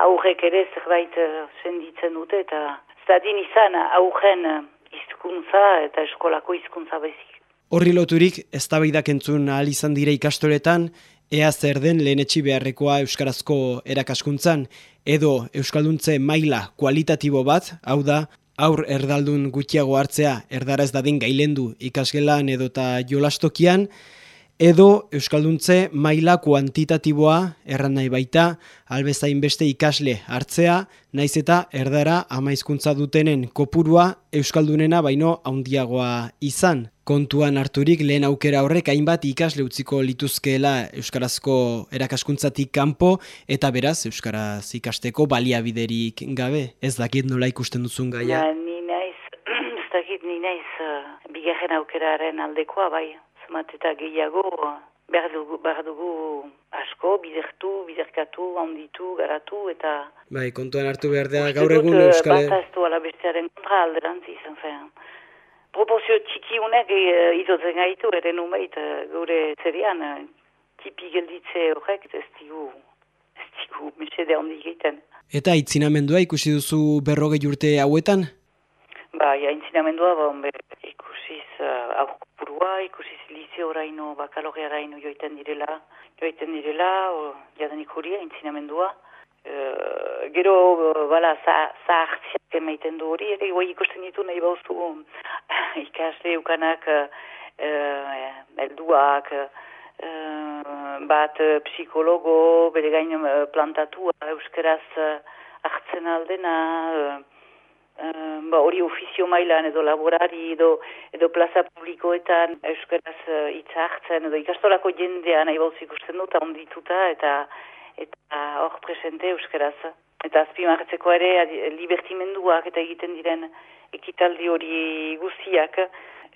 aurrek ere zerbait senditzen dute, eta zadin izan aurren hizkuntza eta eskolako hizkuntza bezik. Horri loturik, ez entzun ahal izan dire ikastoletan, ea zer den lehenetxi beharrekoa euskarazko erakaskuntzan? Edo euskalduntze maila kualitatibo bat, hau da, aur erdaldun gutxiago hartzea erdaraz dadin gailendu ikasgelan edota jolastokian, edo Euskalduntze maila kuantitatiboa erran nahi baita, albezain beste ikasle hartzea, naiz eta erdara amaizkuntza dutenen kopurua Euskaldunena baino haundiagoa izan. Kontuan harturik lehen aukera horrek hainbat ikasle utziko lituzkeela Euskarazko erakaskuntzatik kanpo eta beraz Euskaraz ikasteko baliabiderik gabe. Ez dakit nola ikusten duzun gaia? Ba, ni naiz, <clears throat> ez dakit ni naiz uh, bigarren aukeraren aldekoa bai zumat eta gehiago behar dugu, behar dugu asko, bidertu, biderkatu, handitu, garatu eta... Bai, kontuan hartu behar da gaur egun eh, euskal... Bata ez du ala bestearen kontra alderantzi izan zen. Proportzio txiki unek e, eh, izotzen gaitu, ere numeit e, gure zerian, e, tipi gelditze horrek ez digu, ez digu mesede handi egiten. Eta itzinamendua ikusi duzu berrogei urte hauetan? Ba, ja, itzinamendua, ba, ikusiz uh, aurkupurua, ikusiz liceoraino, bakalorearaino joiten direla, joiten direla, o, jadanik hori, entzinamendua. Uh, gero, bala, zahartziak za emaiten du hori, ere guai ikusten ditu nahi bauzu <clears throat> ikasle ukanak uh, elduak, uh, bat uh, psikologo, bere gain uh, plantatua, euskeraz uh, hartzen aldena, uh, ba, hori ofizio mailan edo laborari edo, edo plaza publikoetan euskaraz uh, itza hartzen edo ikastolako jendea nahi bauz ikusten dut ondituta eta eta hor presente euskaraz. Eta azpimarretzeko ere libertimenduak eta egiten diren ekitaldi hori guztiak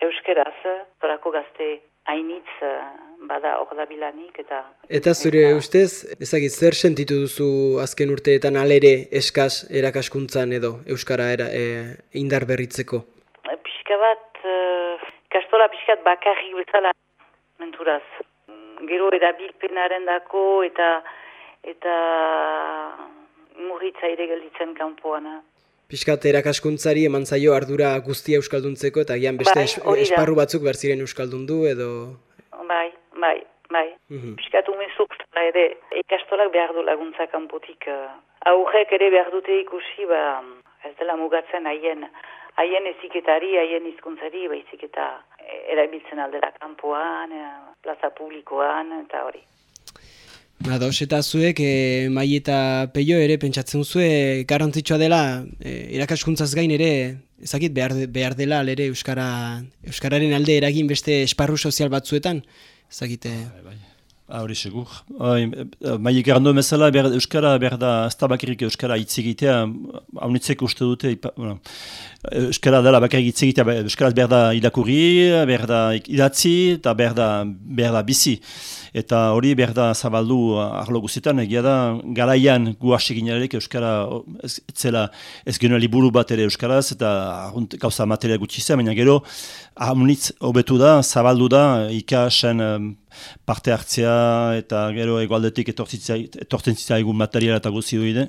euskaraz, zorako gazte hainitz uh, bada hor da bilanik eta... Eta zure eta... ustez, ezagit zer sentitu duzu azken urteetan alere eskaz erakaskuntzan edo Euskara era, e, indar berritzeko? E, pixka bat, uh, kastola pixkat bakarrik bezala menturaz. Gero erabilpenaren dako eta eta murritza ere gelditzen kanpoana. Piskat erakaskuntzari eman zaio ardura guztia euskalduntzeko eta gian beste bai, esparru batzuk berziren euskaldundu edo... Bai, bai, bai. Mm -hmm. Piskat ere ikastolak behar du laguntza kanpotik. Uh, aurrek ere behar dute ikusi, ba, ez dela mugatzen haien haien eziketari, haien hizkuntzari, baizik eta erabiltzen aldera kanpoan, eh, plaza publikoan, eta hori. Ados, eta zuek, e, mai eta peio ere, pentsatzen zue, garantzitsua dela, e, irakaskuntzaz gain ere, ezakit, behar, behar dela, lere, Euskara, Euskararen alde eragin beste esparru sozial batzuetan, ezakite... Bai, bai. Ah, hori segur. Mai ekarando mesala, ber, Euskara, berda, ez da bakirik Euskara itzigitea, haunitzeko uste dute, bueno, Euskara dela bakirik itzigitea, Euskara berda idakurri, berda idatzi, eta berda, berda bizi eta hori behar da zabaldu arlo guztietan, egia da, garaian gu hasi ginarek Euskara, ez, zela, ez genuen liburu bat ere Euskaraz, eta gauza materia gutxi zen, baina gero, amunitz hobetu da, zabaldu da, ikasen parte hartzea, eta gero egualdetik etortzen egun materiala eta guzti duide,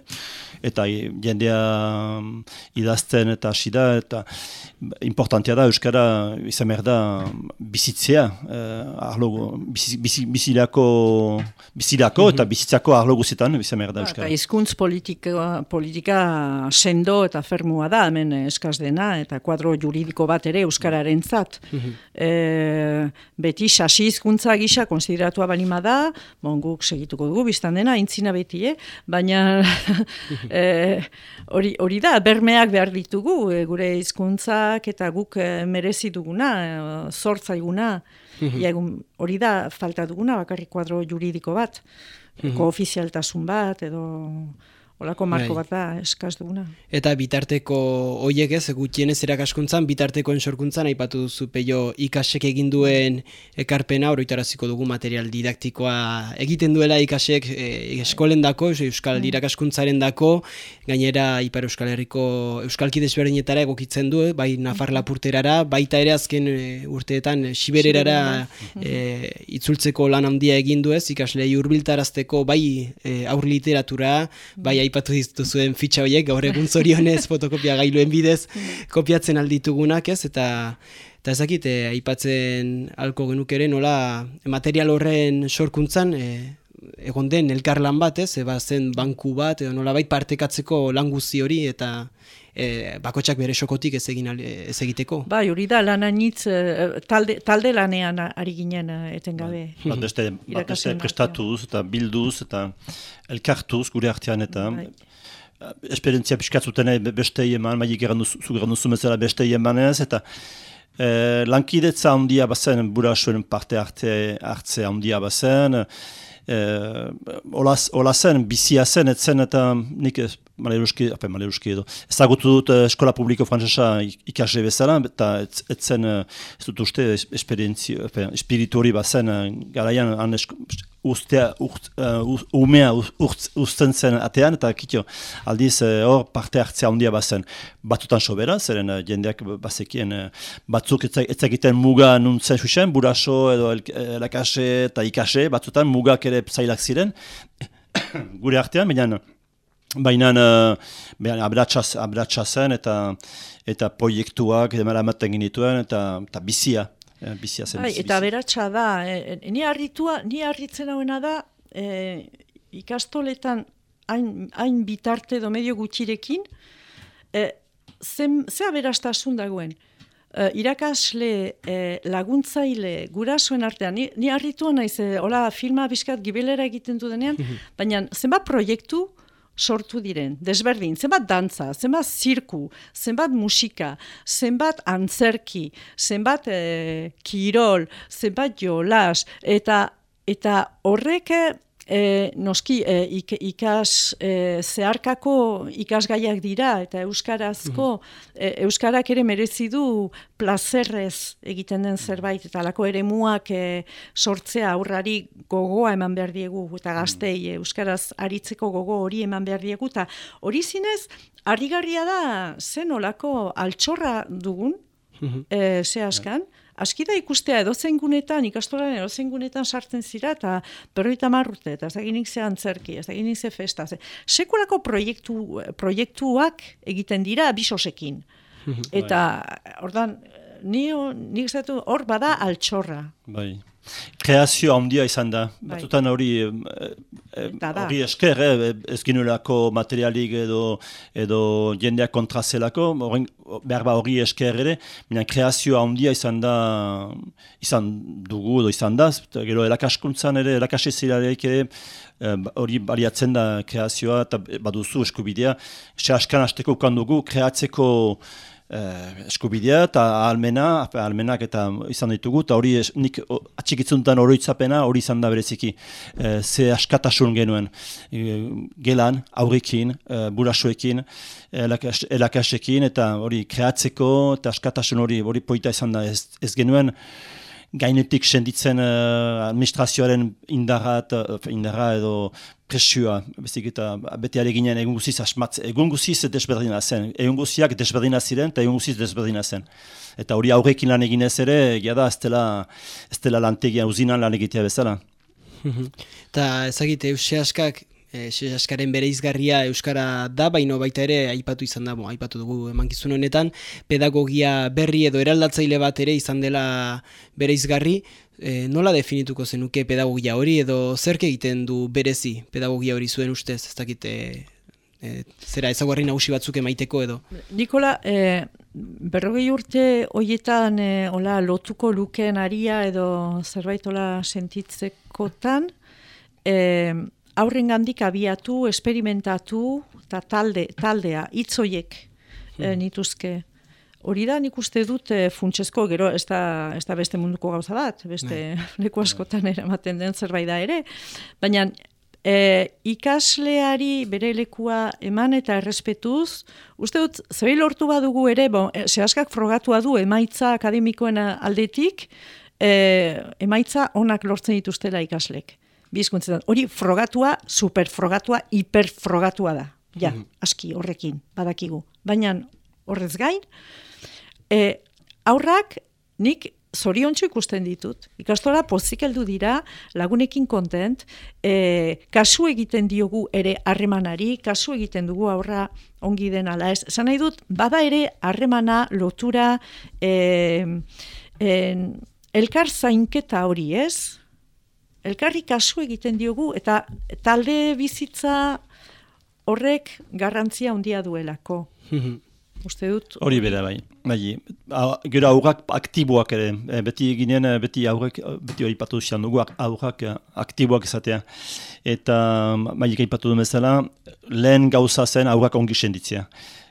eta jendea idazten eta hasi da, eta importantia da Euskara izan behar da bizitzea, eh, arlo, bizi, bizilako, bizilako eta mhm. bizitzako arlo guzietan, bizan behar da Euskara. Eta izkuntz politika, politika sendo eta fermua da, hemen eskaz dena, eta kuadro juridiko bat ere Euskararen zat. Mhm. e, beti sasi izkuntza gisa konsideratua balima da, bon, guk segituko dugu, biztan dena, intzina beti, eh? baina <laughs> e, hori, hori da, bermeak behar ditugu, e, gure hizkuntzak eta guk merezi duguna, e, Mhm. <laughs> hori da falta duguna bakarrik kuadro juridiko bat, mm -hmm. bat edo Olako marko bai. bat da, eskaz duguna. Eta bitarteko oiek ez, gutienez erakaskuntzan, bitarteko ensorkuntzan, aipatu duzu peio ikasek egin duen ekarpena, oroitaraziko dugu material didaktikoa egiten duela ikasek e, eskolen dako, euskal mm. irakaskuntzaren dako, gainera Ipar Euskal Herriko euskalki desberdinetara egokitzen du, bai Nafar. Lapurterara, baita ere azken e, urteetan Sibererara e, itzultzeko lan handia egin du ez, ikaslei urbiltarazteko bai e, aur literatura, bai aipatu zuen fitxa horiek, gaur egun zorionez fotokopia gailuen bidez kopiatzen alditugunak ez, eta Eta ezakit, e, aipatzen alko genuk ere, nola material horren sorkuntzan, e, egon den elkarlan bat, ez, eba zen banku bat, edo nola partekatzeko lan guzti hori, eta e, bakotsak bere sokotik ez, egin, ez egiteko. Bai, hori da, lan anitz, talde, talde lanean ari ginen etengabe. Ba, bat beste, <laughs> bat beste prestatuz eta bilduz eta elkartuz gure artean eta bai. esperientzia piskatzuten beste eman, maik egan duzu bezala beste emanez, eta e, lankidetza handia bazen, burasuen parte arte hartze handia bazen, eh, ola zen, bizia zen, etzen eta nik maleruski, ape maleruski edo, ezagutu dut eh, eskola publiko frantzesa ikasle bezala, eta etzen, ez dut uste, esperientzio, espiritu hori bazen, garaian, han ustea, urt, uh, umea usten zen atean, eta kitio, aldiz uh, hor parte hartzea handia bazen. Batzutan sobera, zeren uh, jendeak bazekien batzuk etzakiten muga nuntzen susen, buraso edo elakase eta ikase, batzutan mugak ere zailak ziren, <coughs> gure artean, baina baina uh, abratsa zen eta eta proiektuak demara ematen ginituen eta, eta bizia Eh, bizia zen. Bai, eta beratxa da, e, ni harritua, ni harritzen hauena da, e, ikastoletan hain, hain bitarte do medio gutxirekin, e, zen, ze aberastasun dagoen. E, irakasle e, laguntzaile gurasoen artean, ni, ni harritua naiz, e, hola filma bizkat gibelera egiten du denean, baina zenbat proiektu, sortu diren, desberdin, zenbat dantza, zenbat zirku, zenbat musika, zenbat antzerki, zenbat e, kirol, zenbat jolas, eta, eta horrek e, noski e, ikas e, zeharkako ikasgaiak dira eta euskarazko e, euskarak ere merezi du plazerrez egiten den zerbait eta lako ere muak e, sortzea aurrari gogoa eman behar diegu eta gaztei euskaraz aritzeko gogo hori eman behar diegu eta hori zinez harrigarria da zen olako altxorra dugun e, ze askan, aski da ikustea edozein gunetan, ikastolaren edozein gunetan sartzen zira, eta berroita marrute, eta ez da ginik ze antzerki, ez da ginik ze festa. Ze. Sekulako proiektu, proiektuak egiten dira bisosekin. <laughs> eta, ordan, ni, ni hor bada altxorra. Bai. Kreazio handia izan da. Bai. Batzutan hori hori esker, eh, ez ginulako materialik edo, edo jendeak kontrazelako, behar ba hori esker ere, baina kreazio handia izan da, izan dugu edo izan da, gero erakaskuntzan ere, erakasizirareik ere, hori baliatzen da kreazioa eta baduzu eskubidea, se askan hasteko dugu kreatzeko eh, eskubidea eta almena, almenak eta izan ditugu, eta hori nik atxikitzuntan oroitzapena hori izan da bereziki. Eh, ze askatasun genuen eh, gelan, aurrekin, eh, burasuekin, elakasekin, eta hori kreatzeko eta askatasun hori hori poita izan da ez, ez genuen gainetik senditzen uh, administrazioaren indarra, indarra edo presioa, bezik eta bete ginen egun guziz asmatz, egun guziz desberdina zen, egun guziak desberdina ziren eta egun guziz desberdina zen. Eta hori aurrekin lan eginez ere, gada ez dela, ez dela lantegian uzinan lan egitea bezala. Eta ezagite, Eusea askak e, askaren bere izgarria Euskara da, baino baita ere aipatu izan da, aipatu dugu emankizun honetan, pedagogia berri edo eraldatzaile bat ere izan dela bere izgarri, e, nola definituko zenuke pedagogia hori edo zerke egiten du berezi pedagogia hori zuen ustez, ez dakite e, zera ezaguarri nagusi batzuk emaiteko edo? Nikola, e, berrogei urte hoietan e, ola, lotuko lukeen aria edo zerbait ola sentitzekotan, e, aurren gandik abiatu, esperimentatu, eta talde, taldea, itzoiek hmm. e, nituzke. Hori da nik uste dut e, funtsezko, gero ez da, ez da beste munduko gauza bat, beste bai. <laughs> leku askotan eramaten den zerbait da ere. Baina e, ikasleari bere lekua eman eta errespetuz, uste dut, zebai lortu badugu ere, bon, e, zehaskak frogatua du emaitza akademikoen aldetik, e, emaitza onak lortzen dituztela ikaslek bizkuntzetan. Hori frogatua, superfrogatua, hiperfrogatua da. Ja, mhm. aski horrekin, badakigu. Baina horrez gain, e, aurrak nik zoriontsu ikusten ditut. Ikastola pozik heldu dira, lagunekin kontent, e, kasu egiten diogu ere harremanari, kasu egiten dugu aurra ongi den ala ez. Zan nahi dut, bada ere harremana, lotura, e, e, elkar zainketa hori ez, elkarri kasu egiten diogu, eta talde bizitza horrek garrantzia handia duelako. Uste dut? Hori bera bai. bai. Gero aurrak aktiboak ere. E, beti ginen, e, beti aurrak, beti hori patu zian dugu aurrak e, aktiboak izatea. Eta bai ipatu du bezala, lehen gauza zen aurrak ongi senditzea.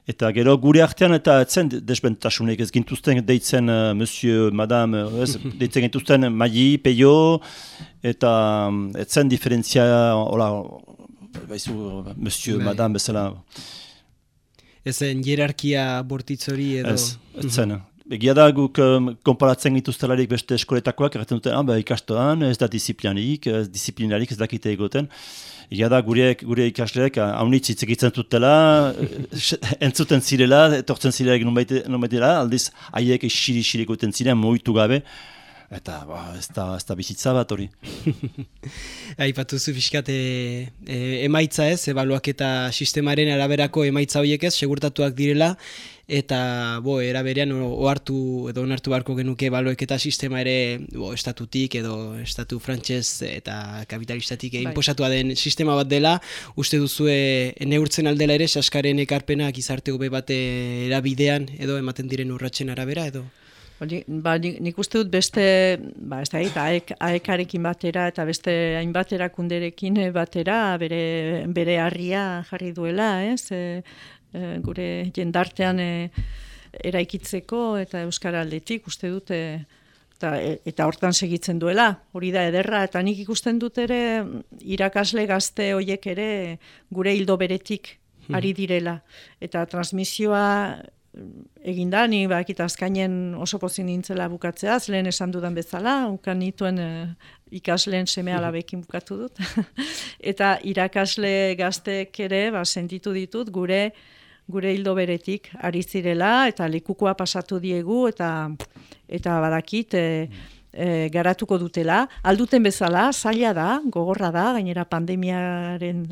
Eta gero gure artean eta etzen desbentasunek ez gintuzten deitzen uh, monsieur, madame, ez, <laughs> deitzen gintuzten maili, peio, eta etzen diferentzia, hola, baizu, monsieur, bai. madame, bezala, Ezen hierarkia bortitzori edo... Ez, ez zen. Egia da guk um, konparatzen dituztelarik beste eskoletakoak, erraten duten, ah, ba, ikastoan, ez da disiplinarik, ez disiplinarik ez dakite egoten. Egia da gure, gure ikasleek, haunitz hitz egiten dutela, <laughs> entzuten zirela, etortzen zirela non baitela, aldiz haiek xiri-xiri egoten ziren, moitu gabe, eta ba, ez, da, ez da bizitza bat hori. <laughs> Aipatu zu fiskat e, e, emaitza ez, ebaluak eta sistemaren araberako emaitza horiek ez, segurtatuak direla, eta bo, eraberean ohartu edo onartu beharko genuke ebaluak eta sistema ere bo, estatutik edo estatu frantxez eta kapitalistatik bai. inposatua den sistema bat dela, uste duzue neurtzen aldela ere, saskaren ekarpenak izarte gobe bate erabidean edo ematen diren urratzen arabera edo? Ba, nik, uste dut beste, ba, ez da, aek, aekarekin batera eta beste hainbat erakunderekin batera bere, bere harria jarri duela, ez? E, e, gure jendartean e, eraikitzeko eta Euskara aldetik uste dut e, eta, eta hortan segitzen duela, hori da ederra, eta nik ikusten dut ere irakasle gazte hoiek ere gure hildo beretik hmm. ari direla. Eta transmisioa egin da, ni bakit azkainen oso pozin nintzela bukatzea, lehen esan dudan bezala, ukan nituen uh, ikasleen seme alabekin bukatu dut. <laughs> eta irakasle gaztek ere, ba, sentitu ditut, gure gure hildo beretik ari zirela, eta likukoa pasatu diegu, eta eta badakit, e, e, garatuko dutela. Alduten bezala, zaila da, gogorra da, gainera pandemiaren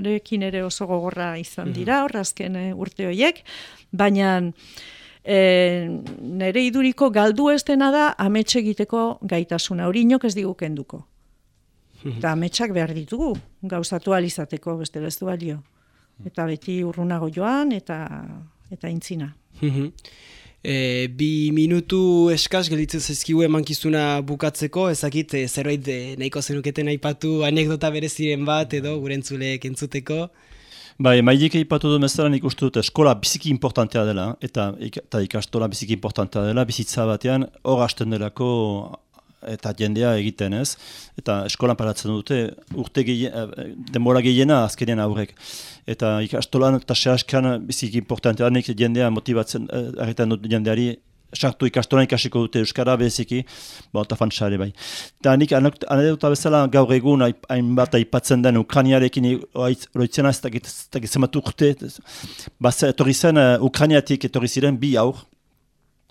erekin ere oso gogorra izan mhm. dira, horrazken e, urte horiek, baina e, nire iduriko galdu ez dena da ametxe egiteko gaitasuna, hori inok ez digu kenduko. Mhm. Eta ametxak behar ditugu, gauzatu alizateko, beste ez du balio. Eta beti urrunago joan, eta eta intzina. Mhm. E, bi minutu eskaz gelditzen zaizkigu emankizuna bukatzeko, ezakit e, zerbait e, nahiko zenuketen aipatu anekdota bereziren bat edo gurentzulek entzuteko. Bai, maidik aipatu du mezara nik uste dut eskola biziki importantea dela, eta, eta ikastola biziki importantea dela, bizitza batean hor hasten delako eta jendea egiten ez, eta eskolan paratzen dute urte gehien, denbora gehiena azkenean aurrek. Eta ikastolan eta sehaskan biziki importantea nik jendea motibatzen, erretan dut jendeari, sartu ikastolan ikasiko dute Euskara beziki, ba, eta fantsare bai. Eta nik anedota bezala gaur egun hainbat aipatzen den Ukraniarekin oroitzena ez dakit zematu urte, bat etorri zen Ukraniatik etorri ziren bi aur,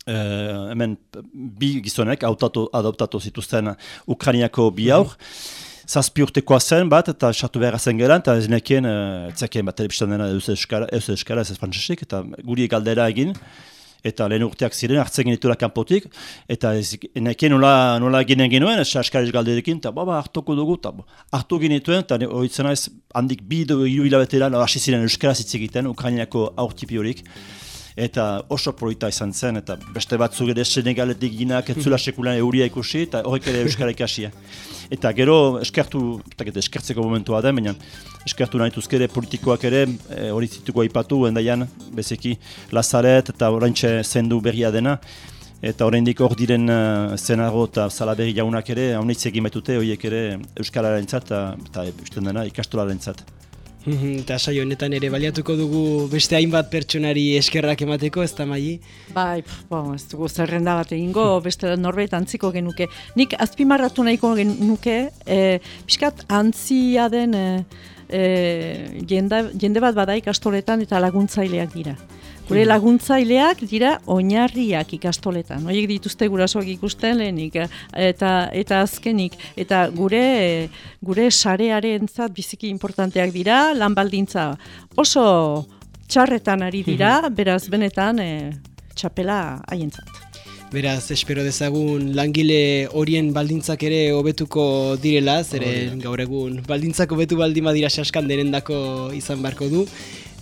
Uh, hemen bi gizonek adoptatu zituzten Ukrainiako bi aur. Mm Zazpi urtekoa zen bat, eta sartu behar zen geran, eta ez nekien, etzakien bat telebistan dena eus euskara, eus euskara, ez frantzesik, eta guri galdera egin, eta lehen urteak ziren, hartzen genitula kanpotik, eta ez nekien nola, nola ginen genuen, ez askariz galderekin, eta baba hartuko dugu, eta hartu genituen, eta horitzen ez handik bi du hilabetera, hasi ziren euskara zitzegiten, Ukrainiako aurtipi horik eta oso proita izan zen, eta beste batzuk ere Senegaletik ginak etzula sekulan euria ikusi, eta horrek ere Euskara ikasia. Eta gero eskertu, eta eskertzeko momentua da, baina eskertu nahi tuzkere politikoak ere, e, hori e, zituko aipatu, endaian, bezeki, Lazaret eta oraintxe zendu berria dena, eta oraindik hor diren uh, zenago eta salaberri jaunak ere, haunitz egin baitute, horiek ere Euskararen zat, eta, eta dena ikastolaren zat. Eta saio honetan ere baliatuko dugu beste hainbat pertsonari eskerrak emateko, ez da mai? Bai, bon, ez dugu zerrenda bat egingo, beste norbait antziko genuke. Nik azpimarratu nahiko genuke, e, pixkat antzia den e, jende, jende bat bada ikastoretan eta laguntzaileak dira. Gure laguntzaileak dira oinarriak ikastoletan. Noiek dituzte gurasoak ikusten lehenik eta eta azkenik eta gure gure sarearentzat biziki importanteak dira lan baldintza oso txarretan ari dira, <laughs> beraz benetan e, txapela haientzat. Beraz, espero dezagun langile horien baldintzak ere hobetuko direla, zeren gaur egun baldintzak hobetu baldima dira saskan denendako izan beharko du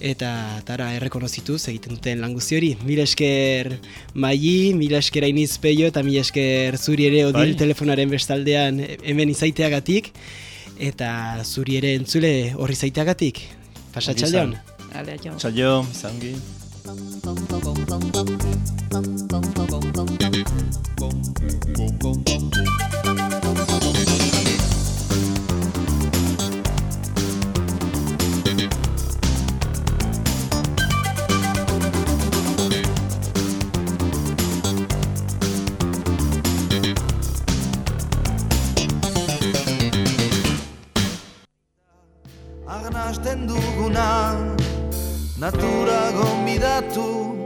eta tara errekonozitu egiten duten languzi hori. Mila esker maili, mila esker ainiz peio eta mila esker zuri ere odil bai. telefonaren bestaldean hemen izaiteagatik eta zuri ere entzule horri izaiteagatik. Pasa txaldeon. Txaldeon, zangi. Natura gonbidatu. une